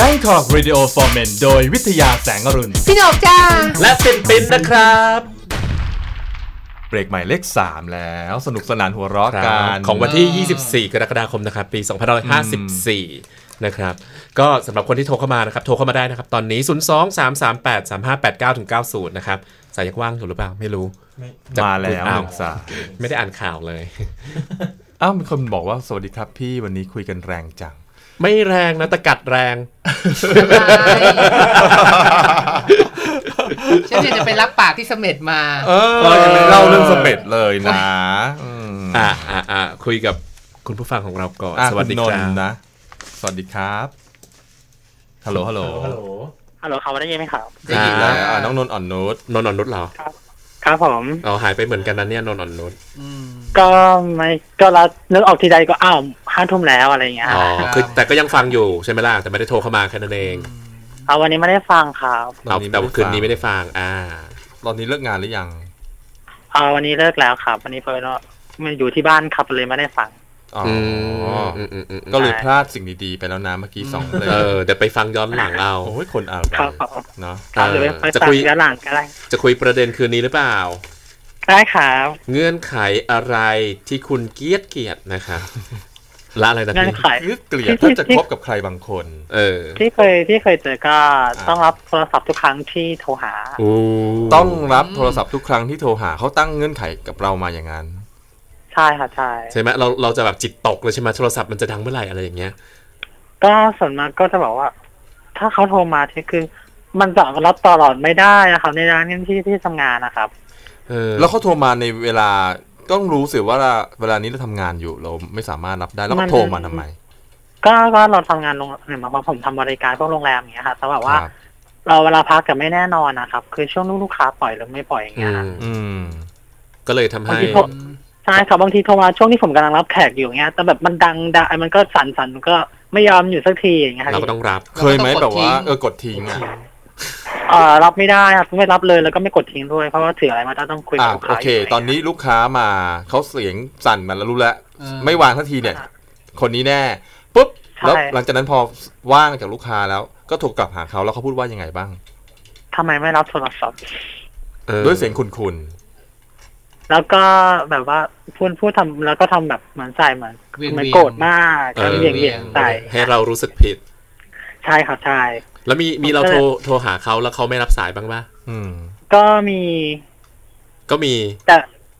Bangkok Radio for Men โดยวิทยาแสงอรุณ พี่หนกจ้า และปินปินนะครับ เบรกใหม่เลข 3 แล้วสนุกสนานหัวเราะกัน ของวันที่ 24 กรกฎาคมนะครับ ปี 2554 นะครับ ก็สำหรับคนที่โทรเข้ามานะครับ โทรเข้ามาได้นะครับ ตอนนี้ 0 2 3 3 8 3 5 8 9ถึง90 นะครับ สายยังว่างอยู่หรือเปล่า ไม่รู้มาแล้วอ้าวหนึ่งสายไม่ได้อ่านข่าวเลย อ้าวมีคนบอกว่าสวัสดีครับพี่วันนี้คุยกันแรงจัง ไม่แรงนะแต่กัดแรงฉันเนี่ยจะไปรับปากที่เสม็ดมา เออยังไม่เล่าเรื่องสเปดเลยนะอืมอ่าอ่าอ่าคุยกับคุณผู้ฟังของเราก่อนอะสวัสดีคุณคนรับนท์นะ สวัสดีครับฮัลโหลฮัลโหลฮัลโหลครับได้ยินไหมครับได้ยินอ่าแล้วอ่าน้องนนท์อ่อนนุชนนท์อ่อนนุชเหรอครับผมอ๋อหายไปเหมือนกันนะเนี่ยนนท์อ่อนนุช ก็ไม่ก็เรานึกออกทีใดก็อ้าวห้าทุ่มแล้วอะไรอย่างเงี้ยอ๋อคือแต่ก็ยังฟังอยู่ใช่ไหมล่ะแต่ไม่ได้โทรเข้ามาแค่นั้นเองเอาวันนี้ไม่ได้ฟังครับเอาแต่ว่าคืนนี้ไม่ได้ฟังอ่า ตอนนี้เลิกงานหรือยังเอาวันนี้เลิกแล้วครับ วันนี้เพลินว่ามันอยู่ที่บ้านครับเลยไม่ได้ฟังอ๋ออือมอืมอืมอืมก็เลยพลาดสิ่งดีๆไปแล้วนะเมื่อกี้สองเลยเออเดี๋ยวไปฟังย้อนหลังเอาโอ้ยคนอ่านครับผมเนาะครับเออหรือไปจะฟังคุยย้อนหลังก็ได้จะคุยประเด็นคืนนี้หรือเปล่า ได้ครับเงื่อนไขอะไรที่คุณเกลียดเกลียดนะคะละอะไรนะเงื่อนพี่ไขคือเกลียดถ้าจะคบกับใครบางคน เออ ที่เคยที่เคยเจอก็ต้องรับโทรศัพท์ทุกครั้งที่โทรหาโอ้ต้องรับโทรศัพท์ทุกครั้งที่โทรหาเขาตั้งเงื่อนไขกับเรามาอย่างนั้นใช่ค่ะใช่ใช่ไหมเราเราจะแบบจิตตกเลยใช่ไหมโทรศัพท์มันจะดังเมื่อไหร่อะไรอย่างเงี้ย ก็ส่วนมากก็จะบอกว่า ถ้าเขาโทรมาที่คือ มันจะรับตลอดไม่ได้นะครับในร้านที่ที่ทำงานนะครับเออ แล้วเขาโทรมาในเวลาต้องรู้สิว่าเวลานี้เราทำงานอยู่เราไม่สามารถรับได้แล้วมัก็นโทรมาทำไมก็ก็เราทำงานโรงเห็นไหมว่าผมทำบริการพวกโรงแรมอย่างเงี้ยค่ะแต่แบบว่าครับเราเวลาพักกับไม่แน่นอนนะครับ คือช่วงลูกค้าปล่อยหรือไม่ปล่อยอย่างอืเงี้ยมอืมก็เลยทำให้บางทีโทรใช่ครับบางทีโทรมาช่วงที่ผมกำลังรับแขกอยู่อย่างเงี้ยแต่แบบมันดังดังมันก็สั่นสั่นมันก็ไม่ยอมอยู่สักทีอย่างเงี้ยครับเราก็ต้องรับ เคยไหมเราก็ต้องแบบว่ากดทิ้งเออกดทิ้งอะ เอ่อรับไม่ได้ครับไม่รับเลยแล้วก็ไม่กดทิ้งด้วยเพราะว่าถืออะไรมาต้องคุยกับอะลูกโอค้าเค ยู่ตอนนี้ลูกค้ามาเขาเสียงสั่นมาแล้วรู้แล้วเออ ไม่วางทันทีเนี่ย คนนี้แน่ปุ๊บแล้วหลังจากนั้นพอว่างจากลูกค้าแล้วก็โทรกลับหาเขาแล้วเขาพูดว่ายังไงบ้าง ทำไมไม่รับโทรศัพท์ออด้วยเสียงคุณ แล้วก็แบบว่าพูดพูดทำแล้วก็ทำแบบเหมือนใส่เหมือนเวียงเหมือนเวียงโกรธมากเออเบี่ยงเบี่ยงใส่ให้เรารู้สึกผิด ใช่ครับใช่ แล้วมีมีเราโทรโทรหาเขาแล้วเขาไม่รับสายบ้างปะๆอืม ก็มี ก็มี แต่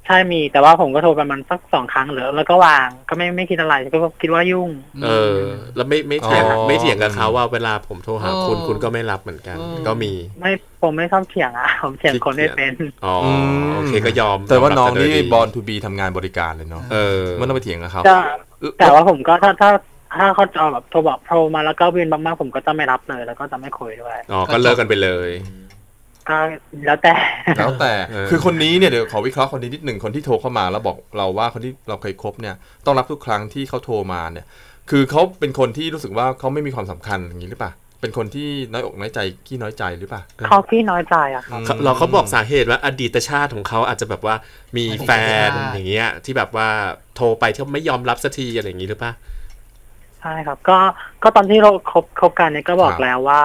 ใช่มีแต่ว่าผมก็โทรประมาณสักสองครั้งหรือแล้วก็วางก็ไม่ไม่คิดอะไรก็คิดว่ายุ่ง เออ แล้วไม่ไม่เถียงอ๋อไม่เถียงกับเขาว่าเวลาผมโทรหาคุณเออคุณก็ไม่รับเหมือนกันเออก็มี ไม่ผมไม่ชอบเถียงอะผมเถียงคนไม่เป็นอ๋ออมโอเคก็ยอม แต่ว่ายมน้องกัโดยนี่ดี born to be ทำงานบริการเลยเนาะเออไม่ต้องไปเถียงกับเขาจะแต่ว่าผมก็ถ้าถ้า ถ้าเขาจะเอาแบบโทรบอกโทรมาแล้วก็วินมากๆผมก็จะไม่รับเลย แล้วก็จะไม่คุยด้วยอ๋อก็เลิกกันไปเลยก็แล้วแต่แล้วแต่เออคือคนนี้เนี่ยเดี๋ยวขอวิเคราะห์คนนี้นิดหนึ่งคนที่โทรเข้ามาแล้วบอกเราว่าคนที่เราเคยคบเนี่ยต้องรับทุกครั้งที่เขาโทรมาเนี่ย คือเขาเป็นคนที่รู้สึกว่าเขาไม่มีความสำคัญอย่างนี้หรือเปล่าเป็นคนที่น้อยอกน้อยใจขี้น้อยใจหรือเปล่าเขาขี้น้อยใจอะครับเขาเราเขาบอกสาเหตุว่าอดีตชาติของเขาอาจจะแบบว่ามีแฟนอดีตชาติอย่างเงี้ยที่แบบว่าโทรไปที่ไม่ยอมรับสักทีอะไรอย่างงี้หรือปะใช่ครับก็ก็ตอนที่เราคบคบกันเนี่ยก็บอกครับ แล้วว่า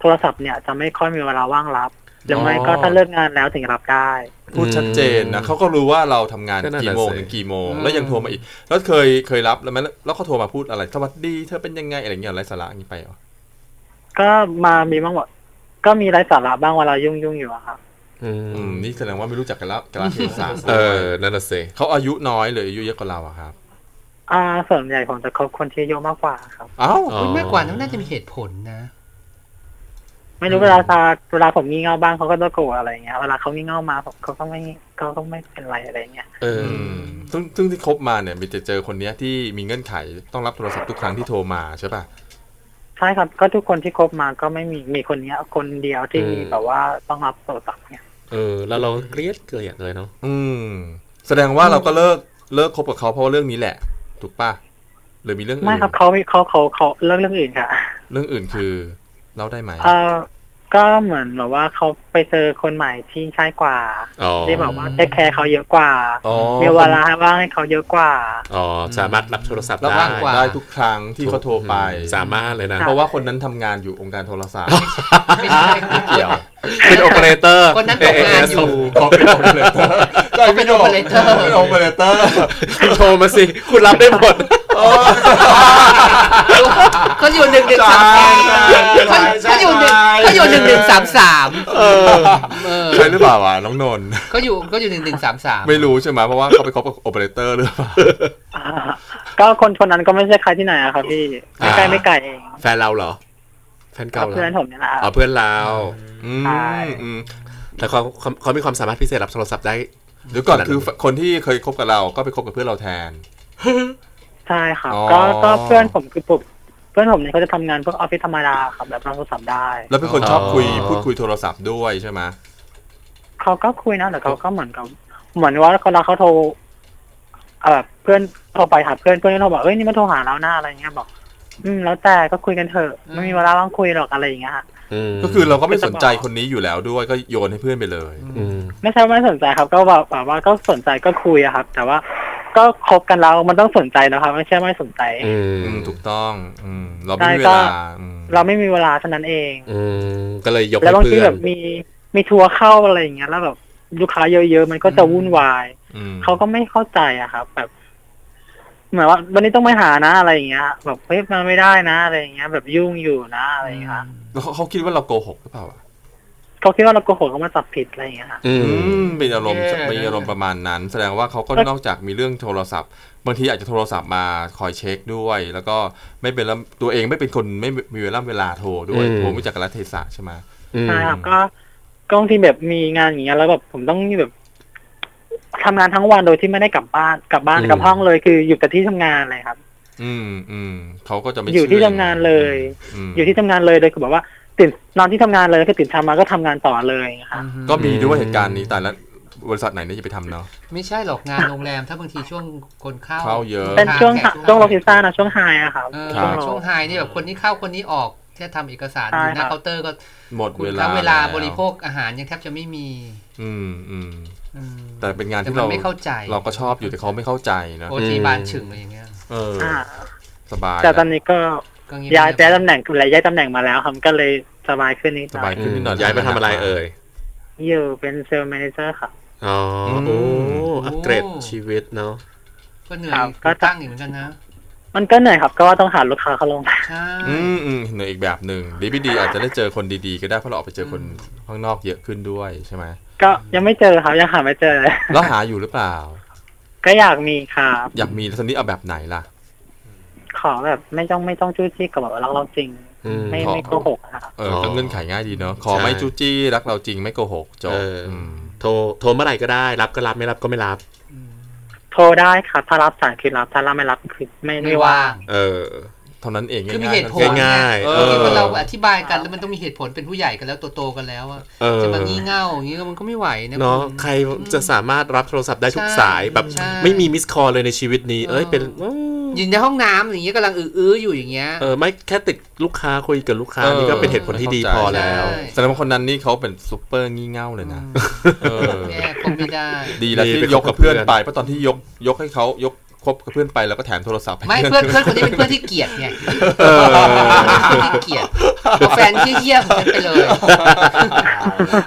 โทรศัพท์เนี่ยจะไม่ค่อยมีเวลาว่างรับหรือไม่อ๋อก็ถ้าเลิกงานแล้วถึงรับได้ พูดชัดเจนนะเขาก็รู้ว่าเราทำงานก็นั่นกี่น่ะโมงสิถึงกี่โมง อืม แล้วยังโทรมาอีก แล้วเคยเคยรับแล้วไหมแล้วเขาโทรมาพูดอะไร สวัสดีเธอเป็นยังไงอะไรอย่างเงี้ยไร้สาระอย่างนี้ไปเหรอก็มามีบ้างว่าก็มีไร้สาระบ้างเวลายุ่งยุ่งๆอยู่อะครับอือืมมนี่แสดงว่าไม่รู้จักกันแล้วกันเทศะเออนั่นน่ะสิเขาอายุน้อยหรืออายุเยอะกว่าเราอะครับ อ่าส่วนใหญ่ผมจะคบคนที่อายุมากกว่าครับเอ้าอ๋ออุ๊ยมากกว่านั้นน่าจะมีเหตุผลนะ ไม่รู้เวลาตาเวลาผมงี่เง่าบ้างเขาก็จะโกรธอะไรเงี้ยเวลาเขางี่เง่ามาผมเขาก็ไม่เขาก็ไม่เป็นไรอะไรเงี้ยเอออืมซึ่งซึ่งที่คบมาเนี่ยมีจะเจอคนเนี้ยที่มีเงื่อนไขต้องรับโทรศัพท์ทุกครั้งที่โทรมาใช่ป่ะใช่ครับก็ทุกคนที่คบมาก็ไม่มีมีคนเนี้ย คนเดียวที่อืมแบบว่าต้องรับโทรศัพท์เนี่ยเออ แล้วเราเกลียดเกลียดเลยเนาะอืม แสดงว่าเราก็เลิกเลิกคบกับเขาเพราะว่าเรื่องนี้แหละ ถูกป่ะหรือมีเรื่องอื่นไม่ครับเขาเขาเขาเขาเรื่องเรื่องอื่นค่ะ เรื่องอื่นคือเล่าได้ไหมเอ่อ ก็เหมือนแบบว่าเขาไปเจอคนใหม่ที่ใช่กว่าอ๋อที่แบบว่าเทคแคร์เขาเยอะกว่าอ๋อ มีเวลาว่างให้เขาเยอะกว่า อ๋อสามารถรับโทรศัพท์รับได้ว่างกว่า ได้ทุกครั้งที่เขาโทรไป สามารถเลยนะ เพราะว่าคนนั้นทำงานอยู่องค์การโทรศัพท์ไม่ใช่ ไม่เกี่ยว เป็นโอเปอเรเตอร์คนนั้นตกงานอยู่เขาเป็นโอเปอเรเตอร์เขาเป็น operator เป็นโอเปอเรเตอร์คุณโทรมาสิ คุณรับได้หมดเขาอยู่หนึ่งหนึ่งสามสาม เขาอยู่หนึ่งเขาอยู่หนึ่งหนึ่งสามสามเออใช่หรือเปล่าวะน้องนนท์เขาอยู่เขาอยู่หนึ่งหนึ่งสามสามไม่รู้ใช่ไหมเพราะว่าเขาไปคบกับโอเปอเรเตอร์หรือเปล่าอ่าก็คนคนนั้นก็ไม่ใช่ใครที่ไหนอะครับพี่ไม่ไกลอ่าไม่ไกลเองแฟนเราเหรอแฟนก็เก่าเหรเพื่อนอผมนี่แหละอ๋อเพื่อนเราอืใช่มอืมแต่เขาเขาเขามีความสามารถพิเศษรับโทรศัพท์ได้เดี๋ยวก่อนคือคนที่เคยคบกับเราก็ไปคบกับเพื่อนเราแทนใช่ครับอ๋อก็ก็เพื่อนผมคือผมเพื่อนผมเนี่ยเขาจะทำงานพวกออฟฟิศธรรมดาครับแบบรับโทรศัพท์ได้ แล้วเป็นคนชอบคุยอ๋อ พูดคุยโทรศัพท์ด้วยใช่ไหมเขาก็คุยนะแต่เขาก็เหมือนกับเหมือนว่าเขาเขาโทรเอ่อแบบเพื่อนโทรไปหาเพื่อนเพื่อนก็โทรบอกเอ้ยนี่มาโทรหาเราหน้าอะไรเงี้ยบอก อืม แล้วแต่ก็คุยกันเถอะไม่มีเวลาว่างคุยหรอกอะไรอย่างเงี้ยฮะ มก็คือเราก็ไม่สนใจคนนี้อยู่แล้วด้วยก็โยนให้เพื่อนไปเลย อืม ไม่ใช่ว่าไม่สนใจครับ ก็แบบแบบว่าก็สนใจก็คุยอะครับ แต่ว่า ก็คบกันแล้วมันต้องสนใจนะครับ ไม่ใช่ไม่สนใจอืมอืมถูกต้อง อืมเราไม่ใช่มีเวก็ลาอืมเราไม่มีเวลาเท่านั้นเอง อืมก็เลยยกแล้วให้บางทีเพื่อแบนบมีมีทัวร์เข้าอะไรอย่างเงี้ยแล้วแบบลูกค้าเยอะๆมันก็จะวุ่นวายอืมเขาก็ไม่เข้าใจอะครับ แบบเหมือนว่า วันนี้ต้องไปหานะอะไรอย่างเงี้ย แบบเฮ้ยมันไม่ได้นะอะไรอย่างเงี้ย แบบยุ่งอยู่นะอะไรอย่างเงี้ยฮะแล้วเขาเขาคิดว่าเราโกหกหรือเปล่าอะ เขาคิดว่าเราโกหกเขามาจับผิดอะไรอย่างเงี้ยฮะอือืมมมีอารมณ์แย่นะมีอารมณ์ประมาณนั้น แสดงว่าเขาก็แล้วนอกจากมีเรื่องโทรศัพท์ บางทีอาจจะโทรศัพท์มาคอยเช็คด้วย แล้วก็ไม่เป็นแล้วตัวเองไม่เป็นคนไม่มีเวลาเวลาโทรด้วยอืมโทรไม่จากกรเทศะใช่ไหมอืมใช่ครับก็ก็บางทีแบบมีงานอย่างเงี้ยแล้วแบบผมต้องแบบทำงานทั้งวันโดยที่ไม่ได้กลับบ้านกลับบ้านกลับห้องเลยคืออยู่แต่ที่ทำงานเลยครับ อืมอืมเขาก็จะไม่อยู่ที่เชื่ทำงานเลยมอยู่ที่ทำงานเลยโดยคือแบบว่า ตื่นนอนที่ทำงานเลยคือตื่นเช้ามาก็ทำงานต่อเลยอย่างเงี้ยครับก็มีด้วยเหตุการณ์นี้แต่ละบริษัทไหนเนี่ยจะไปทำเนาะไม่ใช่หรอกงานโรงแรมถ้าบางทีช่วงคนเข้าเข้าเยอะเป็นช่วงแขกช่วงโลคิซ่านะช่วงไฮอะครับเออครับช่วงไฮนี่แบบคนนี้เข้าคนนี้ออกแค่ทำเอกสารใช่อยู่หน้าครับเคาน์เตอร์ก็หมดคุณเวลาทั้งเวลาแบริโภคอาหารยังแทบจะไม่มี อืมอืมอืมแต่เป็นงานแต่ที่มันเราไม่เข้าใจ เราก็ชอบอยู่แต่เขาไม่เข้าใจนะโอทีบานฉึงอะไรอย่างเงี้ยเอออ่าสบายแต่ตอนนี้ก็ก็เงี ย้ายบๆย้ายตำแหน่งหลายย้ายตำแหน่งมาแล้วครับก็เลยสบายขึ้นนิดหสน่บาอยยขึ้นนิดหน่อยย้ายไปทำอะไรเอ่ย อยู่เป็น sales manager ครับอ๋ออม โอ้อัปเกรดชีวิตเนาะ ก็เหนื่อครัยบก็ ตั้งอีกเหมือนกันนะ มันก็เหนื่อยครับ ก็ว่าต้องหาลูกค้าเขาลงใช่ อืมอืมเหนื่อยอีกแบบหนึ่งดีไม่ดีอาจจะได้เจอคนดีๆ ก็ได้เพราะเราออกไปเจอคนข้างนอกเยอะขึ้นด้วยใช่ไหมก็ยังไม่เจอครับยังหาไม่เจอแล้วหาอยู่หรือเปล่า ก็อยากมีครับ อยากมีแล้วตอนนี้เอาแบบไหนล่ะ ขอแบบไม่ต้องไม่ต้องจู้จี้กับแบบรักเราจริงอืมไม่ขอไม่โกหกนะครับเอออ๋อก็เงื่อนไขง่ายดีเนาะขอใช่ไม่จู้จี้รักเราจริงไม่โกหกจบเอออมโทรโทรเมื่อไหร่ก็ได้ รับก็รับไม่รับก็ไม่รับ โทรได้ครับถ้ารับสายคือรับถ้ารับไม่รับคือไม่ไม่ไม่ว่าว่างงเออเท่านั้นเองคือมีง่ายๆเหตุผลสั้นง่ายๆเอเอออที่เราอธิบายกันแล้วมันต้องมีเหตุผลเป็นผู้ใหญ่กันแล้วโตๆกันแล้วอะเออจะมางี่เง่าอย่างนี้ก็มันก็ไม่ไหวนะเนาะคุณใครจะสามารถรับโทรศัพท์ได้ทุกใช่สายแบบใช่ไม่มี missed call เลยในชีวิตนี้ เอ้ยเออเป็น อืมยืนในห้องน้ำอย่างเงี้ยกำลังอื้อๆอยู่อย่างเงี้ยเออไม่แค่ติดลูกค้าคุยกับลูกค้าเออนี่ก็เป็นเหตุผลที่ดีเข้าใจพอแล้วใช่แสดงว่าคนนั้นนี่เขาเป็นซุปเปอร์งี่เง่าเลยนะเออแม่คงไม่ได้ ดีแล้วดีที่ไปยกคบกักับบเพื่เพื่ออนนไปเพราะตอนที่ยกยกให้เขายกคบกับเพื่อนไปแล้วก็แถมโทรศัพท์ให้ไม่เพื่อนเพื่อนคนนี้เป็นเพื่อนที่เกลียดไงเออเพื่อนที่เกลียด เอาแฟนเหี้ยๆของฉันไปเลย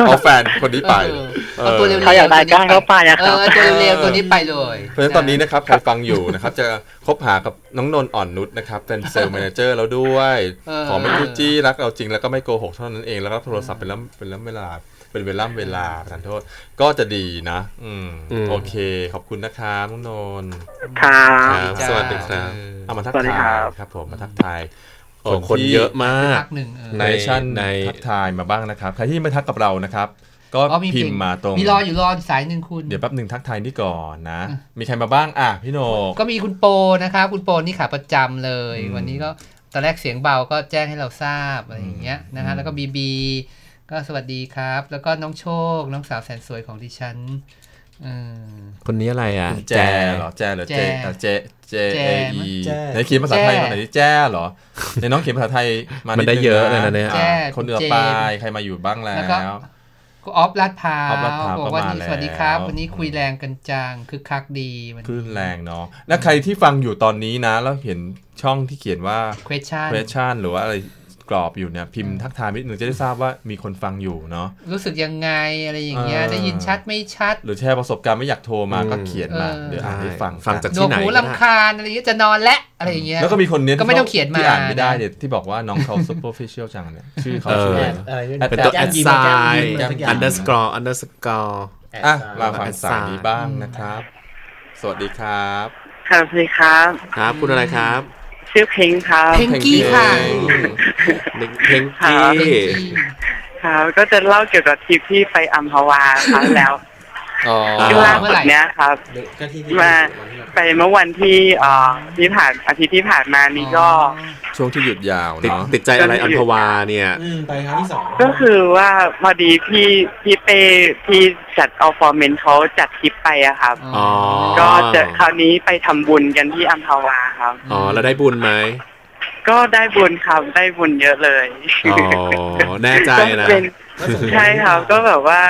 เอาแฟนคนนี้ไปเออเอาตัวเลวๆใครอยากได้ก้างเข้าไปอะเอครับอตัวเลวๆตัวนี้ไปเลยเพราะฉะนั้นตอนนี้นะครับใครฟังอยู่นะครับ จะคบหากับน้องนนท์อ่อนนุชนะครับ เป็น sales manager แล้วด้วยเออขอไม่จู้จี้รักเราจริงแล้วก็ไม่โกหกเท่านั้นเองแล้วก็โทรศัพท์เป็นล้ำเป็นล้ำเวลาเป็นเวลาเวลาประทานโทษ ก็จะดีนะ อืมอืมโอเค ขอบคุณนะครับน้องนนท์ครับครับสวัสดีครับ เอามาทักสวัสดีทาครัยบครับผม มาทักทาย โอ้คนเยอะมากพักหนึ่งเออในในชั่นในทักทายมาบ้างนะครับ ใครที่ไม่ทักกับเรานะครับ ก็อ๋อมีพิมพ์มาตรง มีรออยู่รอสายหนึ่งคุณ เดี๋ยวแป๊บหนึ่งทักทายนี่ก่อนนะ มีใครมาบ้างอะพี่โหนกก็มีคุณโปนะครับ คุณโปนี่ขาประจำเลยอืมวันนี้ก็ตอนแรกเสียงเบาก็แจ้งให้เราทราบอะไรอย่างเงี้ยนะฮะแล้วก็บีบีก็สวัสดีครับ แล้วก็น้องโชค น้องสาวแสนสวยของดิฉันอืมคนนี้อะไรอะ แจเหรอแจเหรอเจแจอะเจ เจแจเอมั้อียแจไหนเขียนภาษาไทยมาหน่อยดิแจเหรอ ในน้องเขียนภาษาไทยมามันดได้งเยอะเลยนะเนี่ย แจ้อะคนเอือเจปลายใครมาอยู่บ้างแล้แล้วก็ ว ก็ออฟลาดพร้าออฟลาดพร้าวบอกก็ว่ามานี่สวัสดีครับแล้ววันนี้คุยแรงกันจังคึกคักดีวันคลื่นแรงเนาะแล้วใครที่ฟังอยู่ตอนนี้นะ แล้วเห็นช่องที่เขียนว่า question question หรือว่าอะไร กรอบอยู่เนี่ยพิมพ์ทักทายนิดหนึ่งจะได้ทราบว่ามีคนฟังอยู่เนาะรู้สึกยังไงอะไรอย่างเงี้ยเออได้ยินชัดไม่ชัด หรือแชร์ประสบการณ์ไม่อยากโทรมาอืมก็เขียนมาเออเดี๋ยวอ่านให้ฟังฟังจากหนที่วกไหนหูก็ได้ลำคาญอะไรอย่างเงี้ยจะนอนและอะไรอย่างเงี้ยแล้วก็มีคนเนี้ยก็ไม่ต้องเขียนมาที่อ่านไม่ได้นะเนี่ยที่บอกว่าน้องเขา superficial จังเนี่ยชื่อเขาเออชื่อแออะไรดอะไรด้วยแอดเป็นตัวแก้แอมดยิ้มไซแก้มน์ยิ้มอะไรสักอย่าง underscore underscore อะแอดมาฟังแอดสายนี้ไซน์บ้างนะครับ สวัสดีครับ ครับสวัสดีครับ ครับคุณอะไรครับ ชื่อเพลงครับเพลงกี้ค่ะเพลงครักี้บเพลงกี้ครับก็จะเล่าเกี่ยวกับทริปที่ไปอัมพวาครั้งแล้วอ๋อ ที่ล่าสุดเนี้ยครับก็ที่ที่มาไปเมื่อวันที่เอ่อที่ผ่านอาทิตย์ที่ผ่านมานี้ก็ ช่วงที่หยุดยาวติดเนาะติดใจอะไรอัมพวาเนี่ย อืมไปครั้งที่สองก็คือว่าพอดีพี่พี่เป้ที่จัดเอาฟอร์เมนเขาจัดทริปไปอะครับ อ๋อก็จะคราวนี้ไปทำบุญกันที่อัมพวาครับ อ๋อแล้วได้บุญไหมก็ได้บุญครับได้บุญเยอะเลยอ๋อแน่ใจก็นะเป็น ใช่ครับก็แบบว่า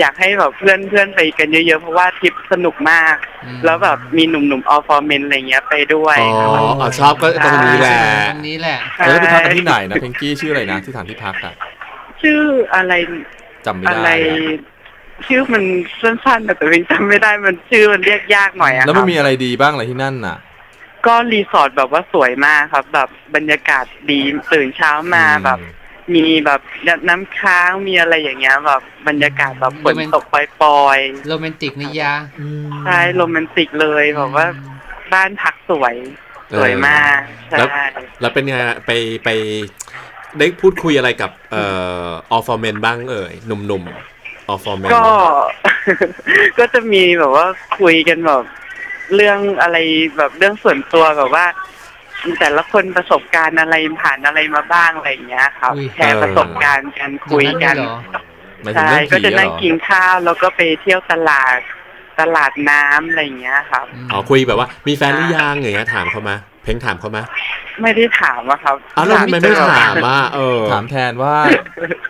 อยากให้แบบเพื่อนเพื่อนไปกันเยอะๆ เพราะว่าทริปสนุกมากอืมแล้วแบบมีหนุ่มๆออฟอร์เมนอะไรเงี้ยไปด้วยอ๋ออ๋อชอบก็ตรงนี้แหละตรงนี้แหละแล้วไปพักกันที่ไหนนะเพงกี้ชื่ออะไรนะที่สถานที่พักอะชื่ออะไรจำไม่อะไรได้ชื่อมันสั้นๆ แต่ตัวเองจำไม่ได้มันชื่อมันเรียกยากหน่อยอะแล้วคมันรับมีอะไรดีบ้างอะไรที่นั่นน่ะ ก็รีสอร์ทแบบว่าสวยมากครับ แบบบรรยากาศดีตื่นเช้ามาแบบ มีแบบน้ำค้างมีอะไรอย่างเงี้ย แบบบรรยากาศแบบฝนตกปล่อยโรแมนติกนิยาอืมๆใช่โรแมนติกเลยแบบว่าบ้านพักสวยสวยมากใช่แล้วแล้วเป็นไงล่ะไปไปได้พูดคุยอะไรกับเอ่อออ For Men บ้างเอ่ยหนุ่มๆออฟอร์เมนก็ ก็จะมีแบบว่าคุยกันแบบเรื่องอะไรแบบเรื่องส่วนตัวแบบว่า แต่ละคนประสบการณ์อะไรผ่านอะไรมาบ้างอะไรอย่างเงี้ยครับอุ้ยแชร์ประสบการณ์กันคุยกันอย่างเหรอหมายถึงใช่เรื่องก็ผีจะเหรนั่งอกินข้าวแล้วก็ไปเที่ยวตลาดตลาดน้ำอะไรอย่างเงี้ยครับอ๋อคุยแบบว่า มีแฟนหรือยังอย่างเงี้ยถามเขามา เพ้งถามเขามาไม่ได้ถามอะครับอ้าวแล้วทำไมไม่ถามอะเออ ถามแทนว่า